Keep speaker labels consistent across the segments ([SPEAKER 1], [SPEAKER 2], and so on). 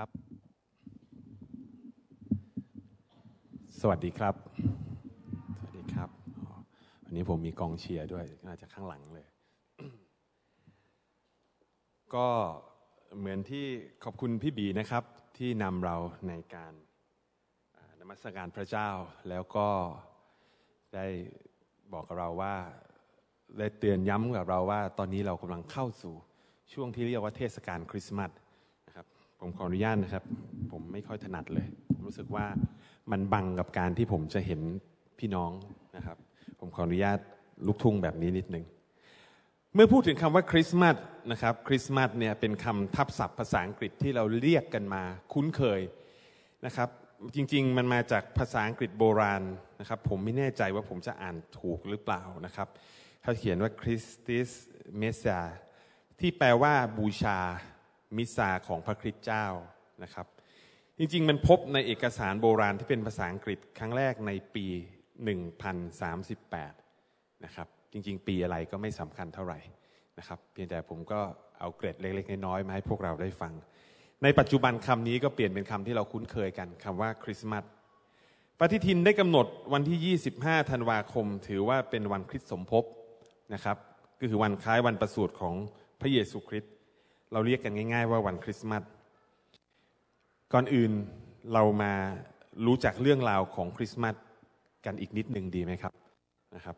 [SPEAKER 1] ครับ สวัสดีครับ สวัสดีครับ วันนี้ผมมีกองเชียร์ด้วย น่าจะข้างหลังเลย ก็เหมือนที่ขอบคุณพี่บีนะครับ ที่นำเราในการนมัสการพระเจ้า แล้วก็ได้บอกกับเราว่าได้เตือนย้ำกับเราว่า ตอนนี้เรากำลังเข้าสู่ช่วงที่เรียกว่าเทศกาลคริสต์มาสนะครับ ผมขออนุญาตนะครับ ผมไม่ค่อยถนัดเลย ผมรู้สึกว่ามันบังกับการที่ผมจะเห็นพี่น้องนะครับ ผมขออนุญาตลุกทุ่งแบบนี้นิดนึง เมื่อพูดถึงคำว่าคริสต์มาสนะครับ คริสต์มาสเนี่ยเป็นคำทับศัพท์ภาษาอังกฤษที่เราเรียกกันมาคุ้นเคยนะครับ จริง ๆ มันมาจากภาษาอังกฤษโบราณนะครับ ผมไม่แน่ใจว่าผมจะอ่านถูกหรือเปล่านะครับเขาเขียนว่าคริสติสเมสาที่แปลว่าบูชา มิซาของพระคริสต์เจ้านะครับ จริง ๆ มันพบในเอกสารโบราณที่เป็นภาษาอังกฤษครั้งแรกในปี 1038 นะครับ จริง ๆ ปีอะไรก็ไม่สำคัญเท่าไหร่นะครับ เพียงแต่ผมก็เอาเกร็ดเล็ก ๆ น้อยๆมาให้พวกเราได้ฟัง ในปัจจุบันคำนี้ก็เปลี่ยนเป็นคำที่เราคุ้นเคยกันคำว่าคริสต์มาสปฏิทินได้กำหนดวันที่ 25 ธันวาคม ถือว่าเป็นวันคริสต์สมภพนะครับ ก็คือวันคล้ายวันประสูติของพระเยซูคริสต์ เราเรียกกันง่าย ๆ ว่าวันคริสต์มาสก่อนอื่นเรามารู้จักเรื่องราวของคริสต์มาสกันอีกนิดหนึ่งดีไหมครับนะครับ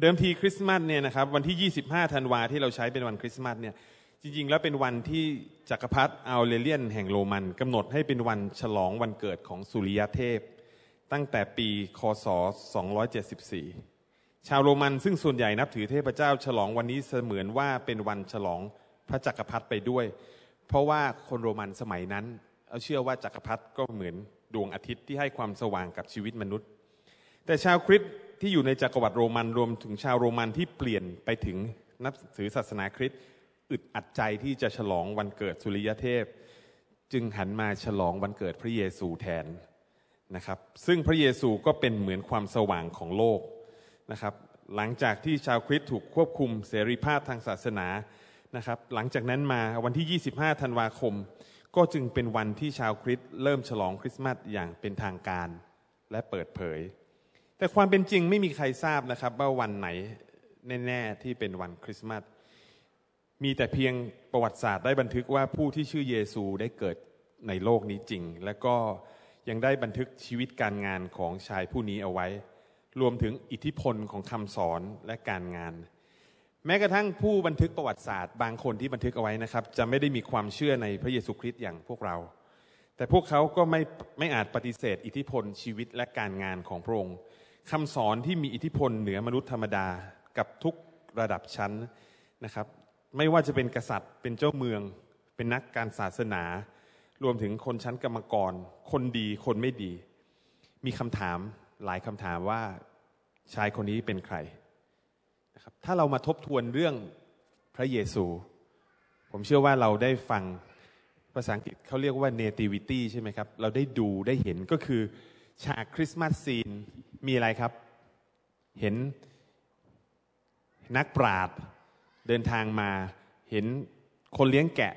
[SPEAKER 1] เดิมทีคริสต์มาสเนี่ยนะครับวันที่ 25 ธันวาที่เราใช้เป็นวันคริสต์มาสเนี่ยจริง ๆ แล้วเป็นวันที่จักรพรรดิออเรเลียนแห่งโรมันกำหนดให้เป็นวันฉลองวันเกิดของสุริยเทพ ตั้งแต่ปีคศ 274 ชาวโรมันซึ่งส่วนใหญ่นับถือเทพเจ้าฉลองวันนี้เสมือนว่าเป็นวันฉลอง พระจักรพรรดิไปด้วย เพราะว่าคนโรมันสมัยนั้นเชื่อว่าจักรพรรดิก็เหมือนดวงอาทิตย์ที่ให้ความสว่างกับชีวิตมนุษย์ แต่ชาวคริสต์ที่อยู่ในจักรวรรดิโรมันรวมถึงชาวโรมันที่เปลี่ยนไปถึงนับถือศาสนาคริสต์อึดอัดใจที่จะฉลองวันเกิดสุริยเทพ จึงหันมาฉลองวันเกิดพระเยซูแทนนะครับ ซึ่งพระเยซูก็เป็นเหมือนความสว่างของโลกนะครับ หลังจากที่ชาวคริสต์ถูกควบคุมเสรีภาพทางศาสนา นะครับหลังจากนั้นมาวันที่ 25 ธันวาคม ก็จึงเป็นวันที่ชาวคริสต์เริ่มฉลองคริสต์มาสอย่างเป็นทางการและเปิดเผย แต่ความเป็นจริงไม่มีใครทราบนะครับว่าวันไหนแน่ๆที่เป็นวันคริสต์มาสมีแต่เพียงประวัติศาสตร์ได้บันทึกว่าผู้ที่ชื่อเยซูได้เกิดในโลกนี้จริง และก็ยังได้บันทึกชีวิตการงานของชายผู้นี้เอาไว้ รวมถึงอิทธิพลของคำสอนและการงาน แม้กระทั่งผู้บันทึกประวัติศาสตร์บางคนที่บันทึกเอาไว้นะครับ จะไม่ได้มีความเชื่อในพระเยซูคริสต์อย่างพวกเรา แต่พวกเขาก็ไม่ไม่อาจปฏิเสธ อิทธิพลชีวิตและการงานของพระองค์คำสอนที่มีอิทธิพลเหนือมนุษย์ธรรมดากับทุกระดับชั้นนะครับ ไม่ว่าจะเป็นกษัตริย์เป็นเจ้าเมือง เป็นนักการศาสนา รวมถึงคนชั้นกรรมกร คนดีคนไม่ดี มีคำถามหลายคำถามว่าชายคนนี้เป็นใคร นะครับถ้าเรามาทบทวนเรื่องพระเยซู ผมเชื่อว่าเราได้ฟังภาษาอังกฤษเขาเรียกว่า nativity ใช่ไหมครับ เราได้ดูได้เห็นก็คือฉากคริสต์มาสซีนมีอะไรครับ เห็นนักปราดเดินทางมา เห็นคนเลี้ยงแกะ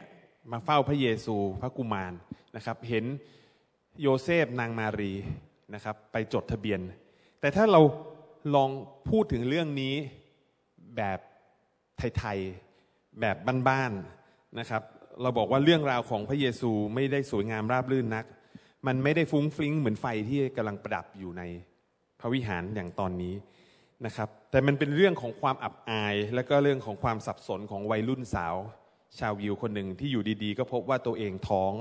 [SPEAKER 1] มาเฝ้าพระเยซูพระกุมารนะครับ เห็นโยเซฟนางมารีนะครับ ไปจดทะเบียน แต่ถ้าเราลองพูดถึงเรื่องนี้ แบบไทยๆแบบบ้านๆนะครับ เราบอกว่าเรื่องราวของพระเยซูไม่ได้สวยงามราบรื่นนัก มันไม่ได้ฟุ้งฟิ้งเหมือนไฟที่กำลังประดับอยู่ในพระวิหารอย่างตอนนี้นะครับ แต่มันเป็นเรื่องของความอับอาย และก็เรื่องของความสับสนของวัยรุ่นสาว ชาวยิวคนหนึ่งที่อยู่ดีๆ ก็พบว่าตัวเองท้อง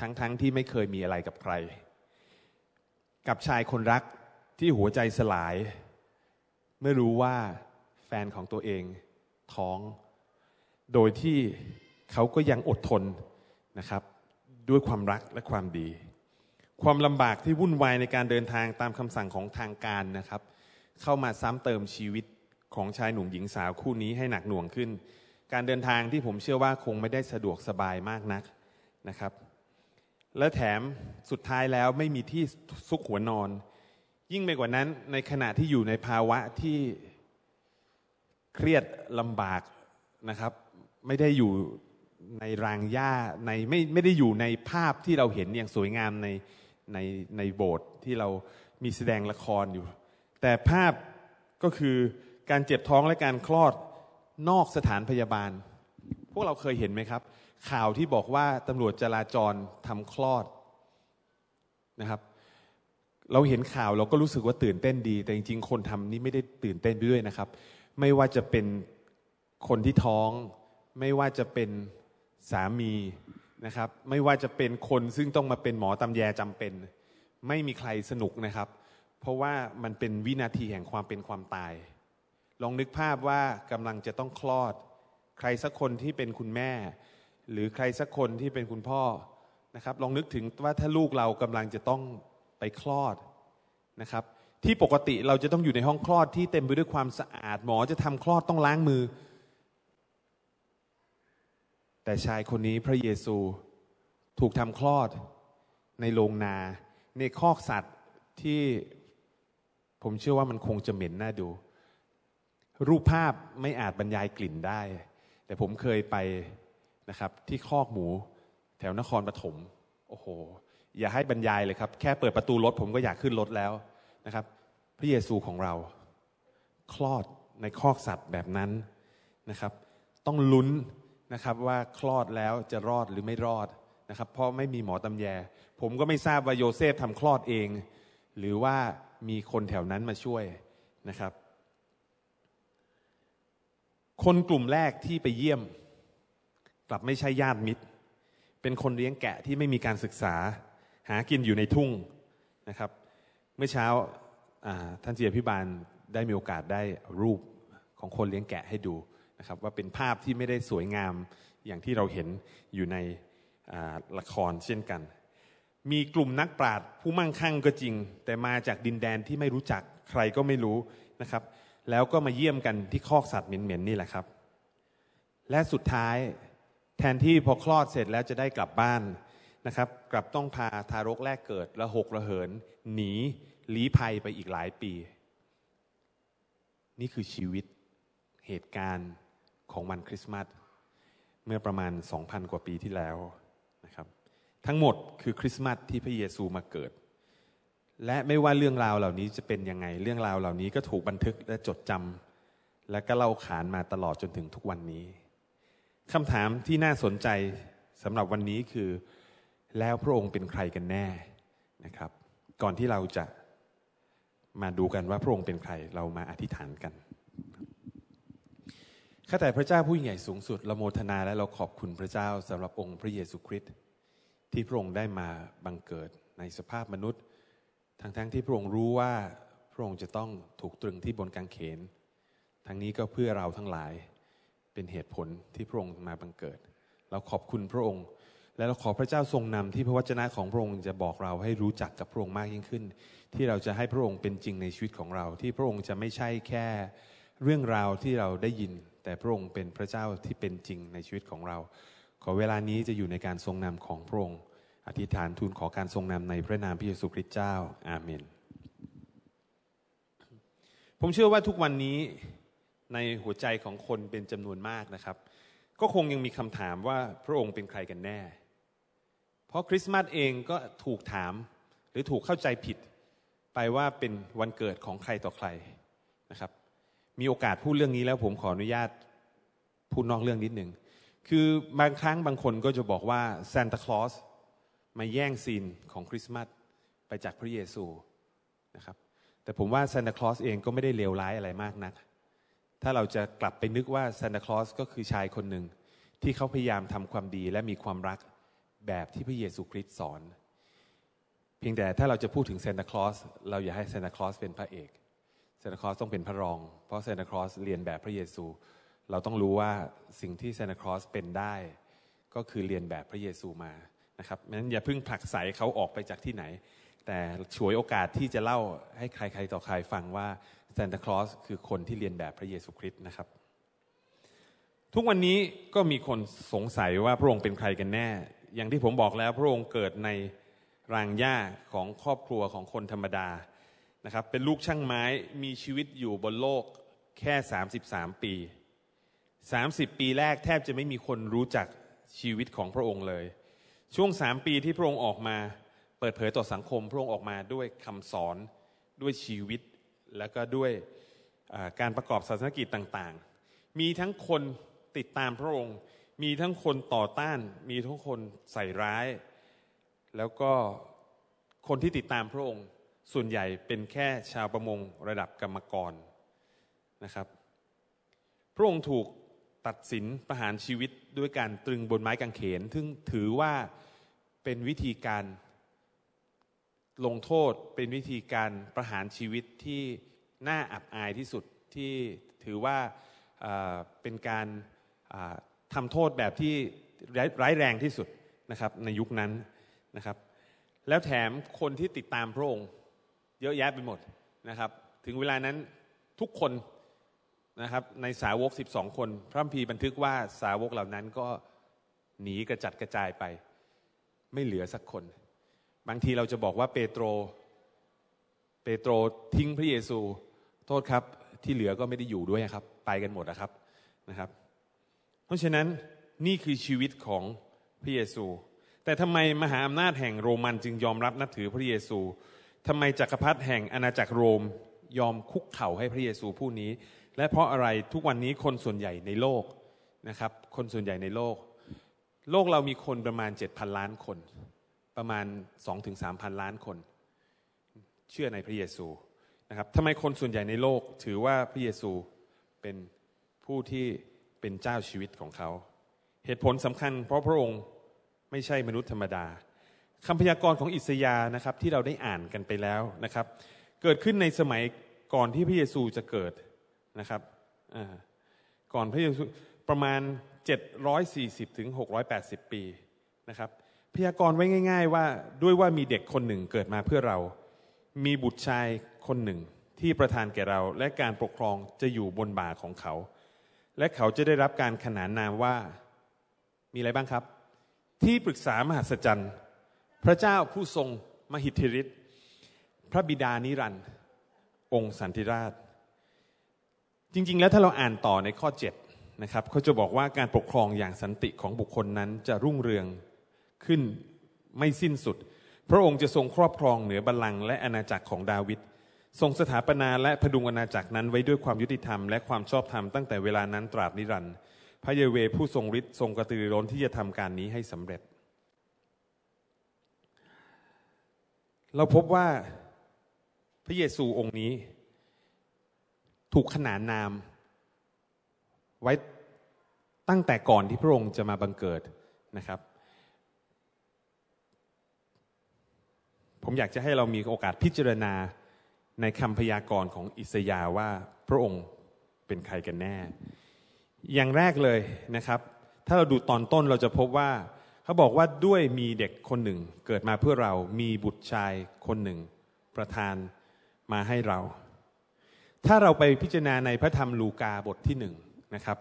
[SPEAKER 1] ทั้งๆทที่ไม่เคยมีอะไรกับใคร กับชายคนรักที่หัวใจสลาย เมื่อรู้ว่า แฟนของตัวเองท้อง โดยที่เขาก็ยังอดทนนะครับ ด้วยความรักและความดี ความลำบากที่วุ่นวายในการเดินทางตามคำสั่งของทางการนะครับ เข้ามาซ้ำเติมชีวิตของชายหนุ่มหญิงสาวคู่นี้ให้หนักหน่วงขึ้น การเดินทางที่ผมเชื่อว่าคงไม่ได้สะดวกสบายมากนักนะครับ และแถมสุดท้ายแล้วไม่มีที่ซุกหัวนอน ยิ่งไปกว่านั้นในขณะที่อยู่ในภาวะที่ เครียดลำบากนะครับ ไม่ได้อยู่ในรางหญ้าในไม่ไม่ได้อยู่ในภาพที่เราเห็นอย่างสวยงามในในในโบสถ์ที่เรามีแสดงละครอยู่ แต่ภาพก็คือการเจ็บท้องและการคลอดนอกสถานพยาบาล พวกเราเคยเห็นไหมครับ ข่าวที่บอกว่าตำรวจจราจรทำคลอดนะครับ เราเห็นข่าวเราก็รู้สึกว่าตื่นเต้นดี แต่จริงๆ คนทำนี่ไม่ได้ตื่นเต้นไปด้วยนะครับ ไม่ว่าจะเป็นคนที่ท้อง ไม่ว่าจะเป็นสามีนะครับ ไม่ว่าจะเป็นคนซึ่งต้องมาเป็นหมอตำแยจำเป็น ไม่มีใครสนุกนะครับ เพราะว่ามันเป็นวินาทีแห่งความเป็นความตาย ลองนึกภาพว่ากำลังจะต้องคลอด ใครสักคนที่เป็นคุณแม่ หรือใครสักคนที่เป็นคุณพ่อนะครับ ลองนึกถึงว่าถ้าลูกเรากำลังจะต้องไปคลอดนะครับ ที่ปกติเราจะต้องอยู่ในห้องคลอดที่เต็มไปด้วยความสะอาดหมอจะทำคลอดต้องล้างมือ แต่ชายคนนี้พระเยซูถูกทำคลอดในโรงนา ในคอกสัตว์ที่ผมเชื่อว่ามันคงจะเหม็นน่าดู รูปภาพไม่อาจบรรยายกลิ่นได้ แต่ผมเคยไปนะครับ ที่คอกหมูแถวนครปฐมโอ้โห อย่าให้บรรยายเลยครับ แค่เปิดประตูรถผมก็อยากขึ้นรถแล้ว นะครับ พระเยซูของเรา คลอดในคอกสัตว์แบบนั้นนะครับ ต้องลุ้นนะครับว่าคลอดแล้วจะรอดหรือไม่รอดนะครับ เพราะไม่มีหมอตำแย ผมก็ไม่ทราบว่าโยเซฟทำคลอดเอง หรือว่ามีคนแถวนั้นมาช่วยนะครับ คนกลุ่มแรกที่ไปเยี่ยม กลับไม่ใช่ญาติมิตร เป็นคนเลี้ยงแกะที่ไม่มีการศึกษา หากินอยู่ในทุ่งนะครับ เมื่อเช้าท่านเจียพิบาลได้มีโอกาสได้รูปของคนเลี้ยงแกะให้ดูนะครับว่าเป็นภาพที่ไม่ได้สวยงามอย่างที่เราเห็นอยู่ในละครเช่นกัน มีกลุ่มนักปราชญ์ผู้มั่งคั่งก็จริง แต่มาจากดินแดนที่ไม่รู้จักใครก็ไม่รู้นะครับ แล้วก็มาเยี่ยมกันที่คอกสัตว์เหม็นๆนี่แหละครับ และสุดท้ายแทนที่พอคลอดเสร็จแล้วจะได้กลับบ้าน นะครับกลับต้องพาทารกแรกเกิดระหกระเหิน หนีลี้ภัยไปอีกหลายปี นี่คือชีวิตเหตุการณ์ของวันคริสต์มาสเมื่อประมาณ 2,000 กว่าปีที่แล้วนะครับ ทั้งหมดคือคริสต์มาสที่พระเยซูมาเกิด และไม่ว่าเรื่องราวเหล่านี้จะเป็นยังไงเรื่องราวเหล่านี้ก็ถูกบันทึกและจดจำและก็เล่าขานมาตลอดจนถึงทุกวันนี้คำถามที่น่าสนใจสำหรับวันนี้คือ แล้วพระองค์เป็นใครกันแน่นะครับ ก่อนที่เราจะมาดูกันว่าพระองค์เป็นใครเรามาอธิษฐานกันข้าแต่พระเจ้าผู้ใหญ่สูงสุดเราโมทนาและเราขอบคุณพระเจ้าสำหรับองค์พระเยซูคริสต์ที่พระองค์ได้มาบังเกิดในสภาพมนุษย์ ทั้งทั้งที่พระองค์รู้ว่าพระองค์จะต้องถูกตรึงที่บนกางเขน ทั้งนี้ก็เพื่อเราทั้งหลายเป็นเหตุผลที่พระองค์มาบังเกิด เราขอบคุณพระองค์ และเราขอพระเจ้าทรงนำที่พระวจนะของพระองค์จะบอกเราให้รู้จักกับพระองค์มากยิ่งขึ้น ที่เราจะให้พระองค์เป็นจริงในชีวิตของเรา ที่พระองค์จะไม่ใช่แค่เรื่องราวที่เราได้ยิน แต่พระองค์เป็นพระเจ้าที่เป็นจริงในชีวิตของเรา ขอเวลานี้จะอยู่ในการทรงนำของพระองค์ อธิษฐานทูลขอการทรงนำในพระนามพระเยซูคริสต์เจ้า อาเมน ผมเชื่อว่าทุกวันนี้ในหัวใจของคนเป็นจำนวนมากนะครับ ก็คงยังมีคำถามว่าพระองค์เป็นใครกันแน่ เพราะคริสต์มาสเองก็ถูกถาม หรือถูกเข้าใจผิดไปว่าเป็นวันเกิดของใครต่อใครนะครับ มีโอกาสพูดเรื่องนี้แล้วผมขออนุญาตพูดนอกเรื่องนิดหนึ่งคือบางครั้งบางคนก็จะบอกว่าซานตาคลอสมาแย่งซีนของคริสต์มาสไปจากพระเยซูนะครับ แต่ผมว่าซานตาคลอสเองก็ไม่ได้เลวร้ายอะไรมากนัก ถ้าเราจะกลับไปนึกว่าซานตาคลอสก็คือชายคนหนึ่งที่เขาพยายามทำความดีและมีความรัก แบบที่พระเยซูคริสต์สอน เพียงแต่ถ้าเราจะพูดถึงเซนตาคลอสเราอย่าให้เซนตาคลอสเป็นพระเอกเซนตาคลอสต้องเป็นพระรอง เพราะเซนตาคลอสเรียนแบบพระเยซู เราต้องรู้ว่าสิ่งที่เซนตาคลอสเป็นได้ ก็คือเรียนแบบพระเยซูมานะครับนั้นอย่าเพิ่งผลักใสเขาออกไปจากที่ไหน แต่ฉวยโอกาสที่จะเล่าให้ใครๆต่อใครฟังว่าเซนตาคลอสคือคนที่เรียนแบบพระเยซูคริสต์นะครับ ทุกวันนี้ก็มีคนสงสัยว่าพระองค์เป็นใครกันแน่ อย่างที่ผมบอกแล้วพระองค์เกิดในรางหญ้าของครอบครัวของคนธรรมดานะครับ เป็นลูกช่างไม้มีชีวิตอยู่บนโลกแค่ 33 ปี 30 ปีแรกแทบจะไม่มีคนรู้จักชีวิตของพระองค์เลย ช่วงสามปีที่พระองค์ออกมา เปิดเผยต่อสังคม พระองค์ออกมาด้วยคำสอนด้วยชีวิต แล้วก็ด้วยการประกอบศาสนกิจต่างๆ มีทั้งคนติดตามพระองค์ มีทั้งคนต่อต้าน มีทั้งคนใส่ร้าย แล้วก็คนที่ติดตามพระองค์ ส่วนใหญ่เป็นแค่ชาวประมงระดับกรรมกรนะครับ พระองค์ถูกตัดสินประหารชีวิตด้วยการตรึงบนไม้กางเขน ซึ่งถือว่าเป็นวิธีการลงโทษเป็นวิธีการประหารชีวิตที่น่าอับอายที่สุดที่ถือว่าเป็นการ ทำโทษแบบที่ร้ายแรงที่สุดนะครับในยุคนั้นนะครับ แล้วแถมคนที่ติดตามพระองค์ เยอะแยะไปหมดนะครับ ถึงเวลานั้นทุกคนนะครับในสาวก 12 คน พระพีบันทึกว่าสาวกเหล่านั้นก็หนีกระจัดกระจายไป ไม่เหลือสักคน บางทีเราจะบอกว่าเปโตร เปโตรทิ้งพระเยซู โทษครับที่เหลือก็ไม่ได้อยู่ด้วยครับ ไปกันหมดนะครับนะครับ เพราะฉะนั้นนี่คือชีวิตของพระเยซู แต่ทำไมมหาอำนาจแห่งโรมันจึงยอมรับนับถือพระเยซูทำไมจักรพรรดิแห่งอาณาจักรโรมยอมคุกเข่าให้พระเยซูผู้นี้ และเพราะอะไรทุกวันนี้คนส่วนใหญ่ในโลกนะครับ คนส่วนใหญ่ในโลก โลกเรามีคนประมาณเจ็ดพันล้านคน ประมาณสองถึงสามพันล้านคน เชื่อในพระเยซูนะครับทำไมคนส่วนใหญ่ในโลกถือว่าพระเยซูเป็นผู้ที่ เป็นเจ้าชีวิตของเขา เหตุผลสำคัญ เพราะพระองค์ไม่ใช่มนุษย์ธรรมดาคำพยากรณ์ของอิสยานะครับที่เราได้อ่านกันไปแล้วนะครับ เกิดขึ้นในสมัยก่อนที่พระเยซูจะเกิดนะครับก่อนพระเยซูประมาณ 740ถึง680 ปีนะครับพยากรณ์ไว้ง่าย ๆ ว่าด้วยว่ามีเด็กคนหนึ่งเกิดมาเพื่อเรา มีบุตรชายคนหนึ่งที่ประทานแก่เราและการปกครองจะอยู่บนบ่าของเขา และเขาจะได้รับการขนานนามว่ามีอะไรบ้างครับ ที่ปรึกษามหัศจรรย์ พระเจ้าผู้ทรงมหิทธิฤทธิ์พระบิดานิรันดร์องค์สันติราช จริง ๆ แล้วถ้าเราอ่านต่อในข้อ7นะครับเขาจะบอกว่าการปกครองอย่างสันติของบุคคลนั้นจะรุ่งเรืองขึ้นไม่สิ้นสุด พระองค์จะทรงครอบครองเหนือบัลลังก์และอาณาจักรของดาวิด ทรงสถาปนาและพดุงอาณาจักรนั้นไว้ด้วยความยุติธรรมและความชอบธรรมตั้งแต่เวลานั้นตราบนิรันดร์พระเยเวผู้ทรงฤทธิ์ทรงกระตือร้นที่จะทำการนี้ให้สำเร็จ เราพบว่าพระเยซูองค์นี้ ถูกขนานนาม ไว้ตั้งแต่ก่อนที่พระองค์จะมาบังเกิดนะครับ ผมอยากจะให้เรามีโอกาสพิจารณา ในคำพยากรณ์ของอิสยาว่าพระองค์เป็นใครกันแน่ อย่างแรกเลยนะครับ ถ้าเราดูตอนต้นเราจะพบว่า เขาบอกว่าด้วยมีเด็กคนหนึ่ง เกิดมาเพื่อเรามีบุตรชายคนหนึ่ง ประทานมาให้เรา ถ้าเราไปพิจารณาในพระธรรมลูกาบทที่หนึ่งนะครับ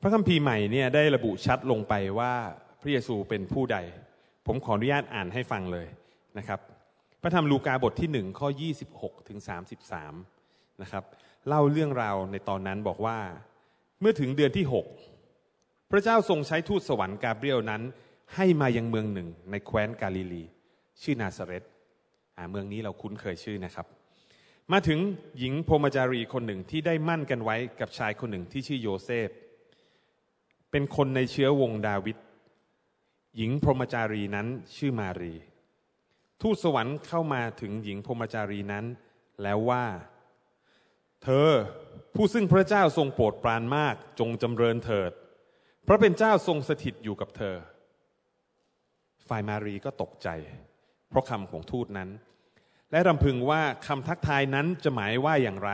[SPEAKER 1] พระคัมภีร์ใหม่เนี่ยได้ระบุชัดลงไปว่าพระเยซูเป็นผู้ใด ผมขออนุญาตอ่านให้ฟังเลยนะครับ พระธรรมลูกาบทที่หนึ่งข้อ 26ถึง33นะครับเล่าเรื่องราวในตอนนั้นบอกว่า เมื่อถึงเดือนที่ 6 พระเจ้าทรงใช้ทูตสวรรค์กาเบรียลนั้น ให้มายังเมืองหนึ่งในแคว้นกาลิลี ชื่อนาซาเรตเมืองนี้เราคุ้นเคยชื่อนะครับ มาถึงหญิงพรมจารีคนหนึ่งที่ได้มั่นกันไว้กับชายคนหนึ่งที่ชื่อโยเซฟ เป็นคนในเชื้อวงดาวิดหญิงพรมจารีนั้นชื่อมารี ทูตสวรรค์เข้ามาถึงหญิงพรมจารีนั้น แล้วว่า เธอผู้ซึ่งพระเจ้าทรงโปรดปรานมากจงจำเริญเถิด พระเป็นเจ้าทรงสถิตอยู่กับเธอ ฝ่ายมารีก็ตกใจ เพราะคำของทูตนั้น และรำพึงว่าคำทักทายนั้นจะหมายว่าอย่างไร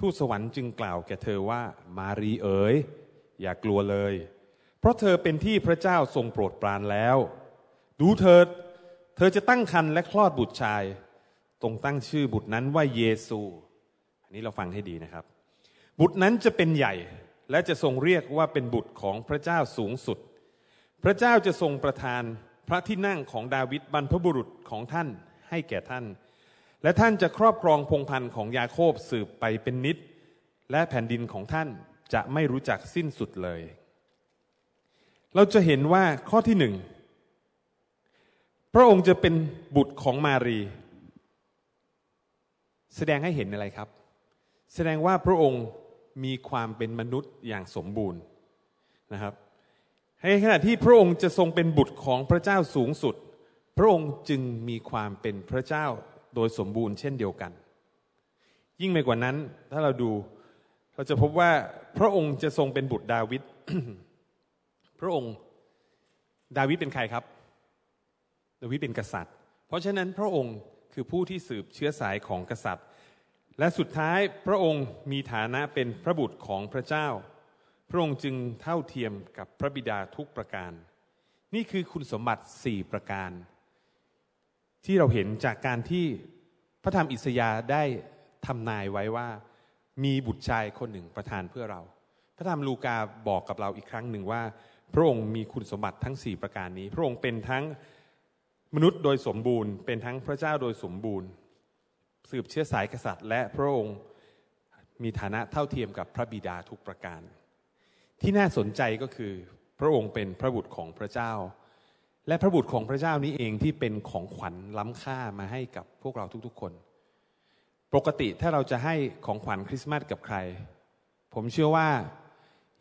[SPEAKER 1] ทูตสวรรค์จึงกล่าวแก่เธอว่า มารีเอ๋ยอย่ากลัวเลย เพราะเธอเป็นที่พระเจ้าทรงโปรดปรานแล้ว ดูเถิด เธอจะตั้งครรภ์และคลอดบุตรชาย ตรงตั้งชื่อบุตรนั้นว่าเยซู อันนี้เราฟังให้ดีนะครับ บุตรนั้นจะเป็นใหญ่และจะทรงเรียกว่าเป็นบุตรของพระเจ้าสูงสุด พระเจ้าจะทรงประทานพระที่นั่งของดาวิดบรรพบุรุษของท่านให้แก่ท่าน และท่านจะครอบครองพงพันธ์ของยาโคบสืบไปเป็นนิด และแผ่นดินของท่านจะไม่รู้จักสิ้นสุดเลย เราจะเห็นว่าข้อที่หนึ่ง พระองค์จะเป็นบุตรของมารี แสดงให้เห็นอะไรครับ แสดงว่าพระองค์มีความเป็นมนุษย์อย่างสมบูรณ์นะครับในขณะที่พระองค์จะทรงเป็นบุตรของพระเจ้าสูงสุด พระองค์จึงมีความเป็นพระเจ้าโดยสมบูรณ์เช่นเดียวกัน ยิ่งไปกว่านั้นถ้าเราดูเราจะพบว่าพระองค์จะทรงเป็นบุตรดาวิดพระองค์ดาวิดเป็นใครครับ ดาวิดเป็นกษัตริย์ เพราะฉะนั้นพระองค์คือผู้ที่สืบเชื้อสายของกษัตริย์ และสุดท้ายพระองค์มีฐานะเป็นพระบุตรของพระเจ้า พระองค์จึงเท่าเทียมกับพระบิดาทุกประการ นี่คือคุณสมบัติสี่ประการ ที่เราเห็นจากการที่พระธรรมอิสยาห์ได้ทำนายไว้ว่ามีบุตรชายคนหนึ่งประทานเพื่อเรา พระธรรมลูกาบอกกับเราอีกครั้งหนึ่งว่า พระองค์มีคุณสมบัติทั้งสี่ประการนี้ พระองค์เป็นทั้ง มนุษย์โดยสมบูรณ์เป็นทั้งพระเจ้าโดยสมบูรณ์ สืบเชื้อสายกษัตริย์และพระองค์มีฐานะเท่าเทียมกับพระบิดาทุกประการ ที่น่าสนใจก็คือพระองค์เป็นพระบุตรของพระเจ้า และพระบุตรของพระเจ้านี้เองที่เป็นของขวัญล้ำค่ามาให้กับพวกเราทุกๆคน ปกติถ้าเราจะให้ของขวัญคริสต์มาสกับใคร ผมเชื่อว่า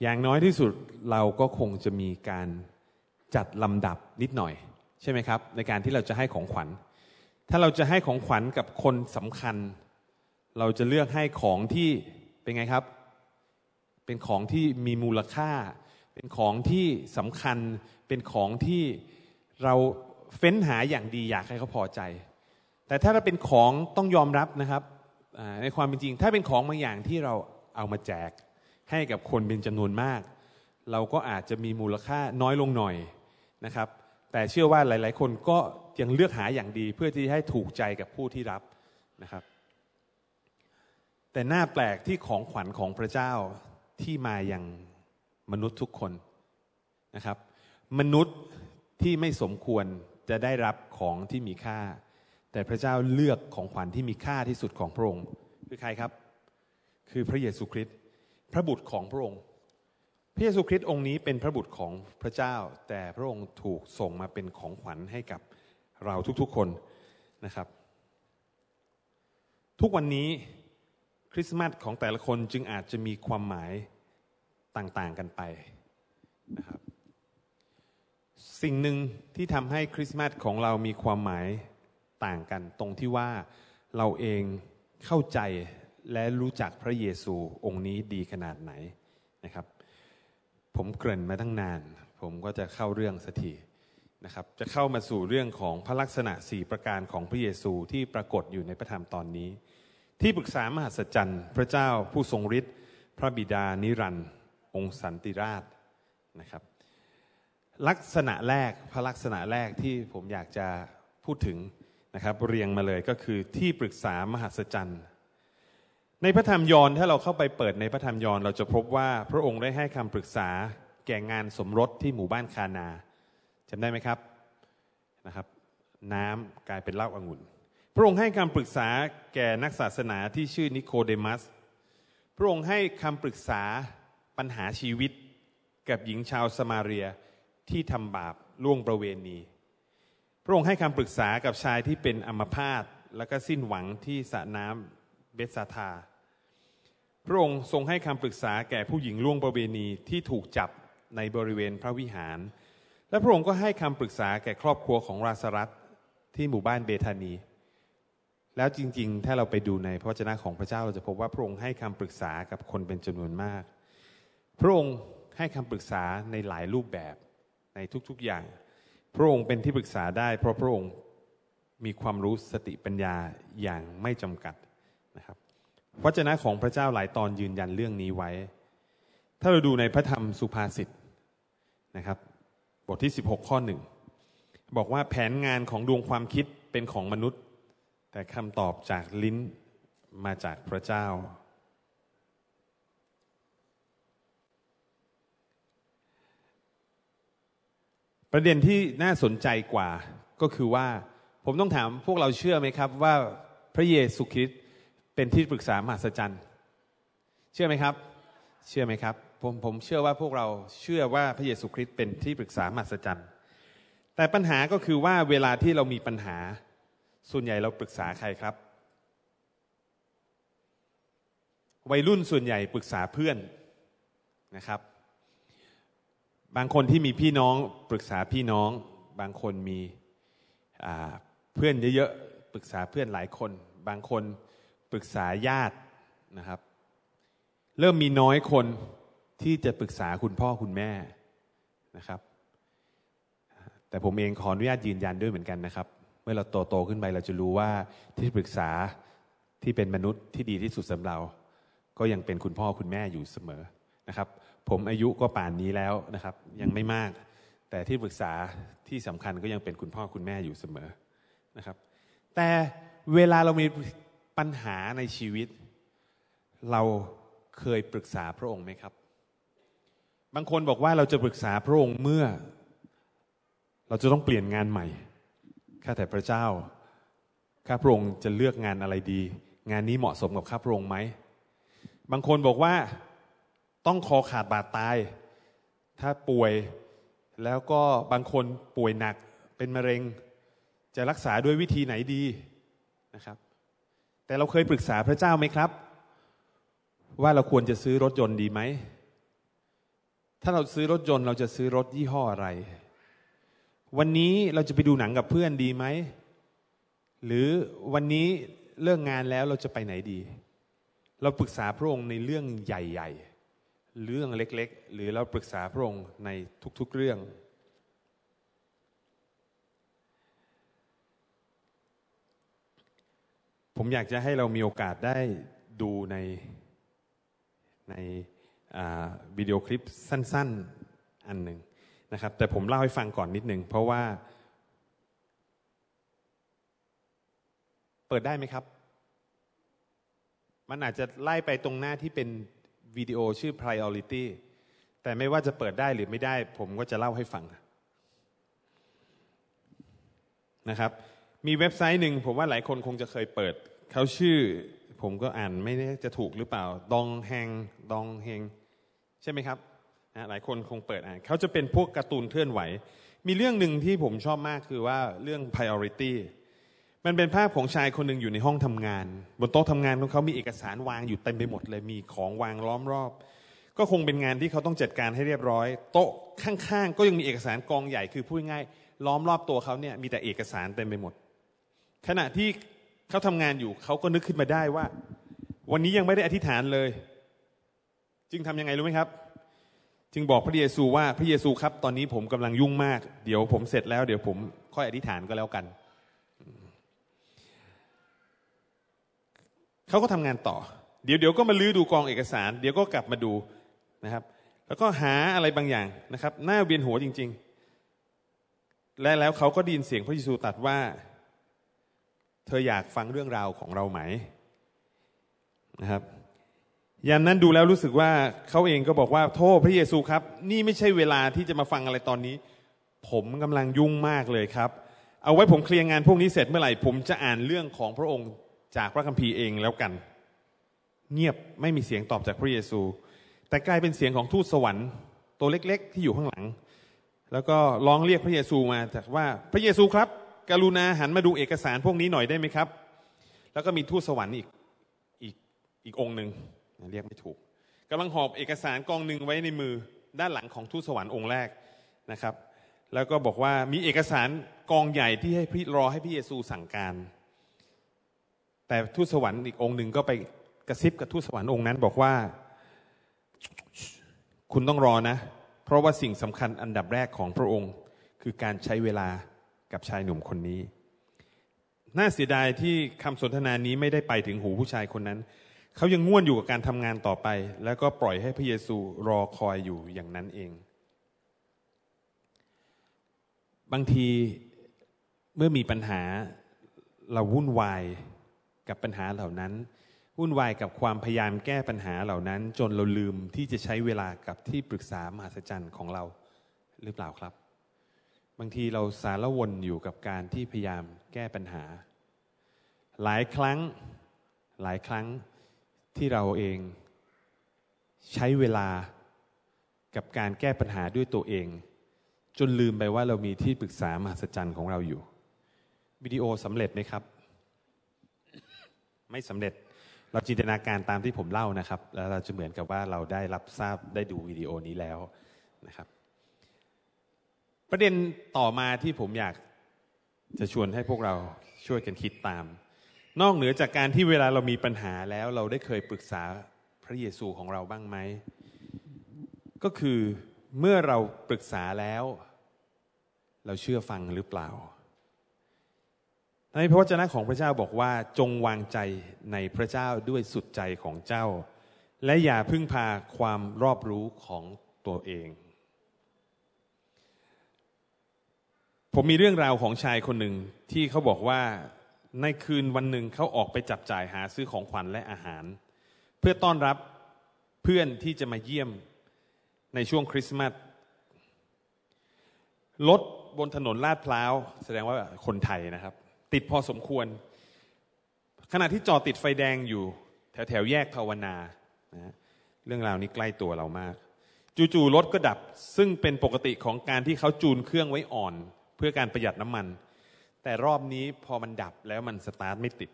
[SPEAKER 1] อย่างน้อยที่สุดเราก็คงจะมีการจัดลำดับนิดหน่อย ใช่ไหมครับ ในการที่เราจะให้ของขวัญ ถ้าเราจะให้ของขวัญกับคนสำคัญ เราจะเลือกให้ของที่เป็นไงครับ เป็นของที่มีมูลค่า เป็นของที่สำคัญ เป็นของที่เราเฟ้นหาอย่างดีอยากให้เขาพอใจ แต่ถ้าเราเป็นของต้องยอมรับนะครับในความเป็นจริง ถ้าเป็นของบางอย่างที่เราเอามาแจก ให้กับคนเป็นจำนวนมาก เราก็อาจจะมีมูลค่าน้อยลงหน่อยนะครับ แต่เชื่อว่าหลาย ๆ คนก็ยังเลือกหาอย่างดีเพื่อที่ให้ถูกใจกับผู้ที่รับนะครับ แต่หน้าแปลกที่ของขวัญของพระเจ้าที่มาอย่างมนุษย์ทุกคนนะครับ มนุษย์ที่ไม่สมควรจะได้รับของที่มีค่า แต่พระเจ้าเลือกของขวัญที่มีค่าที่สุดของพระองค์ คือใครครับ คือพระเยซูคริสต์พระบุตรของพระองค์ พระเยซูคริสต์องค์นี้เป็นพระบุตรของพระเจ้า แต่พระองค์ถูกส่งมาเป็นของขวัญให้กับเราทุกๆคนนะครับ ทุกวันนี้คริสต์มาสของแต่ละคนจึงอาจจะมีความหมายต่างๆกันไปนะครับ สิ่งหนึ่งที่ทำให้คริสต์มาสของเรามีความหมายต่างกัน ตรงที่ว่าเราเองเข้าใจและรู้จักพระเยซูองค์นี้ดีขนาดไหนนะครับ ผมเกริ่นมาตั้งนาน ผมก็จะเข้าเรื่องสักทีนะครับ จะเข้ามาสู่เรื่องของพระลักษณะสี่ประการของพระเยซูที่ปรากฏอยู่ในพระธรรมตอนนี้ ที่ปรึกษามหัศจรรย์ พระเจ้าผู้ทรงฤทธิ์พระบิดานิรันดร์องค์สันติราชนะครับ ลักษณะแรกพระลักษณะแรกที่ผมอยากจะพูดถึงนะครับเรียงมาเลยก็คือที่ปรึกษามหัศจรรย์ ในพระธรรมยอห์นถ้าเราเข้าไปเปิดในพระธรรมยอห์นเราจะพบว่าพระองค์ได้ให้คำปรึกษาแก่งานสมรสที่หมู่บ้านคานาจำได้ไหมครับนะครับ น้ำกลายเป็นเหล้าอางุ่น พระองค์ให้คำปรึกษาแก่นักศาสนาที่ชื่อนิโคเดมัส พระองค์ให้คำปรึกษาปัญหาชีวิตกับหญิงชาวสมาเรียที่ทำบาปล่วงประเวณีพระองค์ให้คำปรึกษากับชายที่เป็นอัมพาตและก็สิ้นหวังที่สระน้ำเบสซาธา พระองค์ทรงให้คำปรึกษาแก่ผู้หญิงล่วงประเวณีที่ถูกจับในบริเวณพระวิหาร และพระองค์ก็ให้คำปรึกษาแก่ครอบครัวของราสรัตที่หมู่บ้านเบธานี แล้วจริงๆ ถ้าเราไปดูในพระวจนะของพระเจ้าเราจะพบว่าพระองค์ให้คำปรึกษากับคนเป็นจำนวนมาก พระองค์ให้คำปรึกษาในหลายรูปแบบในทุกๆอย่าง พระองค์เป็นที่ปรึกษาได้ เพราะพระองค์มีความรู้สติปัญญาอย่างไม่จำกัด พระเจ้าของพระเจ้าหลายตอนยืนยันเรื่องนี้ไว้ ถ้าเราดูในพระธรรมสุภาษิตนะครับ บทที่ 16 ข้อหนึ่งบอกว่าแผนงานของดวงความคิดเป็นของมนุษย์ แต่คำตอบจากลิ้นมาจากพระเจ้า ประเด็นที่น่าสนใจกว่าก็คือว่า ผมต้องถามพวกเราเชื่อไหมครับว่าพระเยซูคริสต์ เป็นที่ปรึกษามหัศจรรย์ เชื่อไหมครับ เชื่อไหมครับ ผมผมเชื่อว่าพวกเราเชื่อว่าพระเยซูคริสต์เป็นที่ปรึกษามหัศจรรย์ แต่ปัญหาก็คือว่าเวลาที่เรามีปัญหา ส่วนใหญ่เราปรึกษาใครครับ วัยรุ่นส่วนใหญ่ปรึกษาเพื่อนนะครับ บางคนที่มีพี่น้องปรึกษาพี่น้อง บางคนมีเพื่อนเยอะๆปรึกษาเพื่อนหลายคน บางคน ปรึกษาญาตินะครับ เริ่มมีน้อยคนที่จะปรึกษาคุณพ่อคุณแม่นะครับ แต่ผมเองขออนุญาตยืนยันด้วยเหมือนกันนะครับ เมื่อเราโตโตขึ้นไปเราจะรู้ว่าที่ปรึกษาที่เป็นมนุษย์ที่ดีที่สุดสำหรับเรา ก็ยังเป็นคุณพ่อคุณแม่อยู่เสมอนะครับ ผมอายุก็ป่านนี้แล้วนะครับ ยังไม่มาก แต่ที่ปรึกษาที่สำคัญก็ยังเป็นคุณพ่อคุณแม่อยู่เสมอนะครับ แต่เวลาเรามี ปัญหาในชีวิต เราเคยปรึกษาพระองค์ไหมครับ บางคนบอกว่าเราจะปรึกษาพระองค์เมื่อ เราจะต้องเปลี่ยนงานใหม่ข้าแต่พระเจ้าข้าพระองค์จะเลือกงานอะไรดี งานนี้เหมาะสมกับข้าพระองค์ไหมบางคนบอกว่าต้องคอขาดบาดตาย ถ้าป่วยแล้วก็บางคนป่วยหนักเป็นมะเร็ง จะรักษาด้วยวิธีไหนดีนะครับ แต่เราเคยปรึกษาพระเจ้าไหมครับ ว่าเราควรจะซื้อรถยนต์ดีไหม ถ้าเราซื้อรถยนต์เราจะซื้อรถยี่ห้ออะไร วันนี้เราจะไปดูหนังกับเพื่อนดีไหม หรือวันนี้เลิกงานแล้วเราจะไปไหนดี เราปรึกษาพระองค์ในเรื่องใหญ่ ๆ เรื่องเล็ก ๆ หรือเราปรึกษาพระองค์ในทุก ๆ เรื่อง ผมอยากจะให้เรามีโอกาสได้ดูในในวิดีโอคลิปสั้น ๆ อันหนึ่งนะครับ แต่ผมเล่าให้ฟังก่อนนิดหนึ่งเพราะว่า เปิดได้ไหมครับ มันอาจจะไล่ไปตรงหน้าที่เป็นวิดีโอชื่อ priority แต่ไม่ว่าจะเปิดได้หรือไม่ได้ ผมก็จะเล่าให้ฟังนะครับ มีเว็บไซต์หนึ่งผมว่าหลายคนคงจะเคยเปิด เขาชื่อ ผมก็อ่านไม่แน่จะถูกหรือเปล่า ดองแฮงดองเฮงใช่ไหมครับนะหลายคนคงเปิดอ่านเขาจะเป็นพวกการ์ตูนเคลื่อนไหว มีเรื่องหนึ่งที่ผมชอบมากคือว่าเรื่อง priority มันเป็นภาพของชายคนหนึ่งอยู่ในห้องทำงาน บนโต๊ะทำงานของเขามีเอกสารวางอยู่เต็มไปหมดเลยมีของวางล้อมรอบ ก็คงเป็นงานที่เขาต้องจัดการให้เรียบร้อย โต๊ะข้างๆ ก็ยังมีเอกสารกองใหญ่คือพูดง่ายล้อมรอบตัวเขาเนี่ยมีแต่เอกสารเต็มไปหมด ขณะที่เขาทำงานอยู่เขาก็นึกขึ้นมาได้ว่า วันนี้ยังไม่ได้อธิษฐานเลย จึงทำยังไงรู้ไหมครับ จึงบอกพระเยซูว่าพระเยซูครับ ตอนนี้ผมกำลังยุ่งมาก เดี๋ยวผมเสร็จแล้ว เดี๋ยวผมค่อยอธิษฐานก็แล้วกันเขาก็ทำงานต่อ เดี๋ยวเดี๋ยวก็มาลื้อดูกองเอกสาร เดี๋ยวก็กลับมาดูนะครับ แล้วก็หาอะไรบางอย่างนะครับหน้าเวียนหัวจริง ๆ และแล้วเขาก็ได้ยินเสียงพระเยซูตรัสว่า เธออยากฟังเรื่องราวของเราไหมนะครับยามนั้นดูแล้วรู้สึกว่าเขาเองก็บอกว่าโทษพระเยซูครับ นี่ไม่ใช่เวลาที่จะมาฟังอะไรตอนนี้ ผมกำลังยุ่งมากเลยครับ เอาไว้ผมเคลียร์งานพวกนี้เสร็จเมื่อไหร่ ผมจะอ่านเรื่องของพระองค์จากพระคัมภีร์เองแล้วกัน เงียบไม่มีเสียงตอบจากพระเยซู แต่กลายเป็นเสียงของทูตสวรรค์ตัวเล็ก ๆ ที่อยู่ข้างหลัง แล้วก็ร้องเรียกพระเยซูมาจากว่าพระเยซูครับ กรุณาหันมาดูเอกสารพวกนี้หน่อยได้ไหมครับ แล้วก็มีทูตสวรรค์อีกอีกอีกองหนึ่งเรียกไม่ถูกกำลังหอบเอกสารกองหนึ่งไว้ในมือด้านหลังของทูตสวรรค์องค์แรกนะครับ แล้วก็บอกว่ามีเอกสารกองใหญ่ที่ให้พี่รอให้พระเยซูสั่งการ แต่ทูตสวรรค์อีกองหนึ่งก็ไปกระซิบกับทูตสวรรค์องค์นั้น บอกว่า คุณต้องรอนะ เพราะว่าสิ่งสำคัญอันดับแรกของพระองค์คือการใช้เวลา กับชายหนุ่มคนนี้ น่าเสียดายที่คำสนทนานี้ไม่ได้ไปถึงหูผู้ชายคนนั้น เขายังง่วนอยู่กับการทำงานต่อไป แล้วก็ปล่อยให้พระเยซูรอคอยอยู่อย่างนั้นเอง บางทีเมื่อมีปัญหาเราวุ่นวายกับปัญหาเหล่านั้นวุ่นวายกับความพยายามแก้ปัญหาเหล่านั้น จนเราลืมที่จะใช้เวลากับที่ปรึกษามหัศจรรย์ของเราหรือเปล่าครับ บางทีเราสารวนอยู่กับการที่พยายามแก้ปัญหา หลายครั้งหลายครั้งที่เราเองใช้เวลากับการแก้ปัญหาด้วยตัวเอง จนลืมไปว่าเรามีที่ปรึกษามหัศจรรย์ของเราอยู่ วิดีโอสำเร็จไหมครับ ไม่สำเร็จเราจินตนาการตามที่ผมเล่านะครับ แล้วเราจะเหมือนกับว่าเราได้รับทราบได้ดูวิดีโอนี้แล้วนะครับ ประเด็นต่อมาที่ผมอยากจะชวนให้พวกเราช่วยกันคิดตาม นอกเหนือจากการที่เวลาเรามีปัญหาแล้วเราได้เคยปรึกษาพระเยซูของเราบ้างไหม ก็คือเมื่อเราปรึกษาแล้ว เราเชื่อฟังหรือเปล่า ในพระวจนะของพระเจ้าบอกว่าจงวางใจในพระเจ้าด้วยสุดใจของเจ้า และอย่าพึ่งพาความรอบรู้ของตัวเอง ผมมีเรื่องราวของชายคนหนึ่งที่เขาบอกว่าในคืนวันหนึ่งเขาออกไปจับจ่ายหาซื้อของขวัญและอาหาร เพื่อต้อนรับเพื่อนที่จะมาเยี่ยมในช่วงคริสต์มาสรถบนถนนลาดพร้าว แสดงว่าคนไทยนะครับ ติดพอสมควร ขณะที่จอดติดไฟแดงอยู่ แถวแถวแยกภาวนานะเรื่องราวนี้ใกล้ตัวเรามาก จู่ๆรถก็ดับซึ่งเป็นปกติของการที่เขาจูนเครื่องไว้อ่อน พื่อการประหยัดน้ำมัน แต่รอบนี้พอมันดับแล้วมันสตาร์ทไม่ติด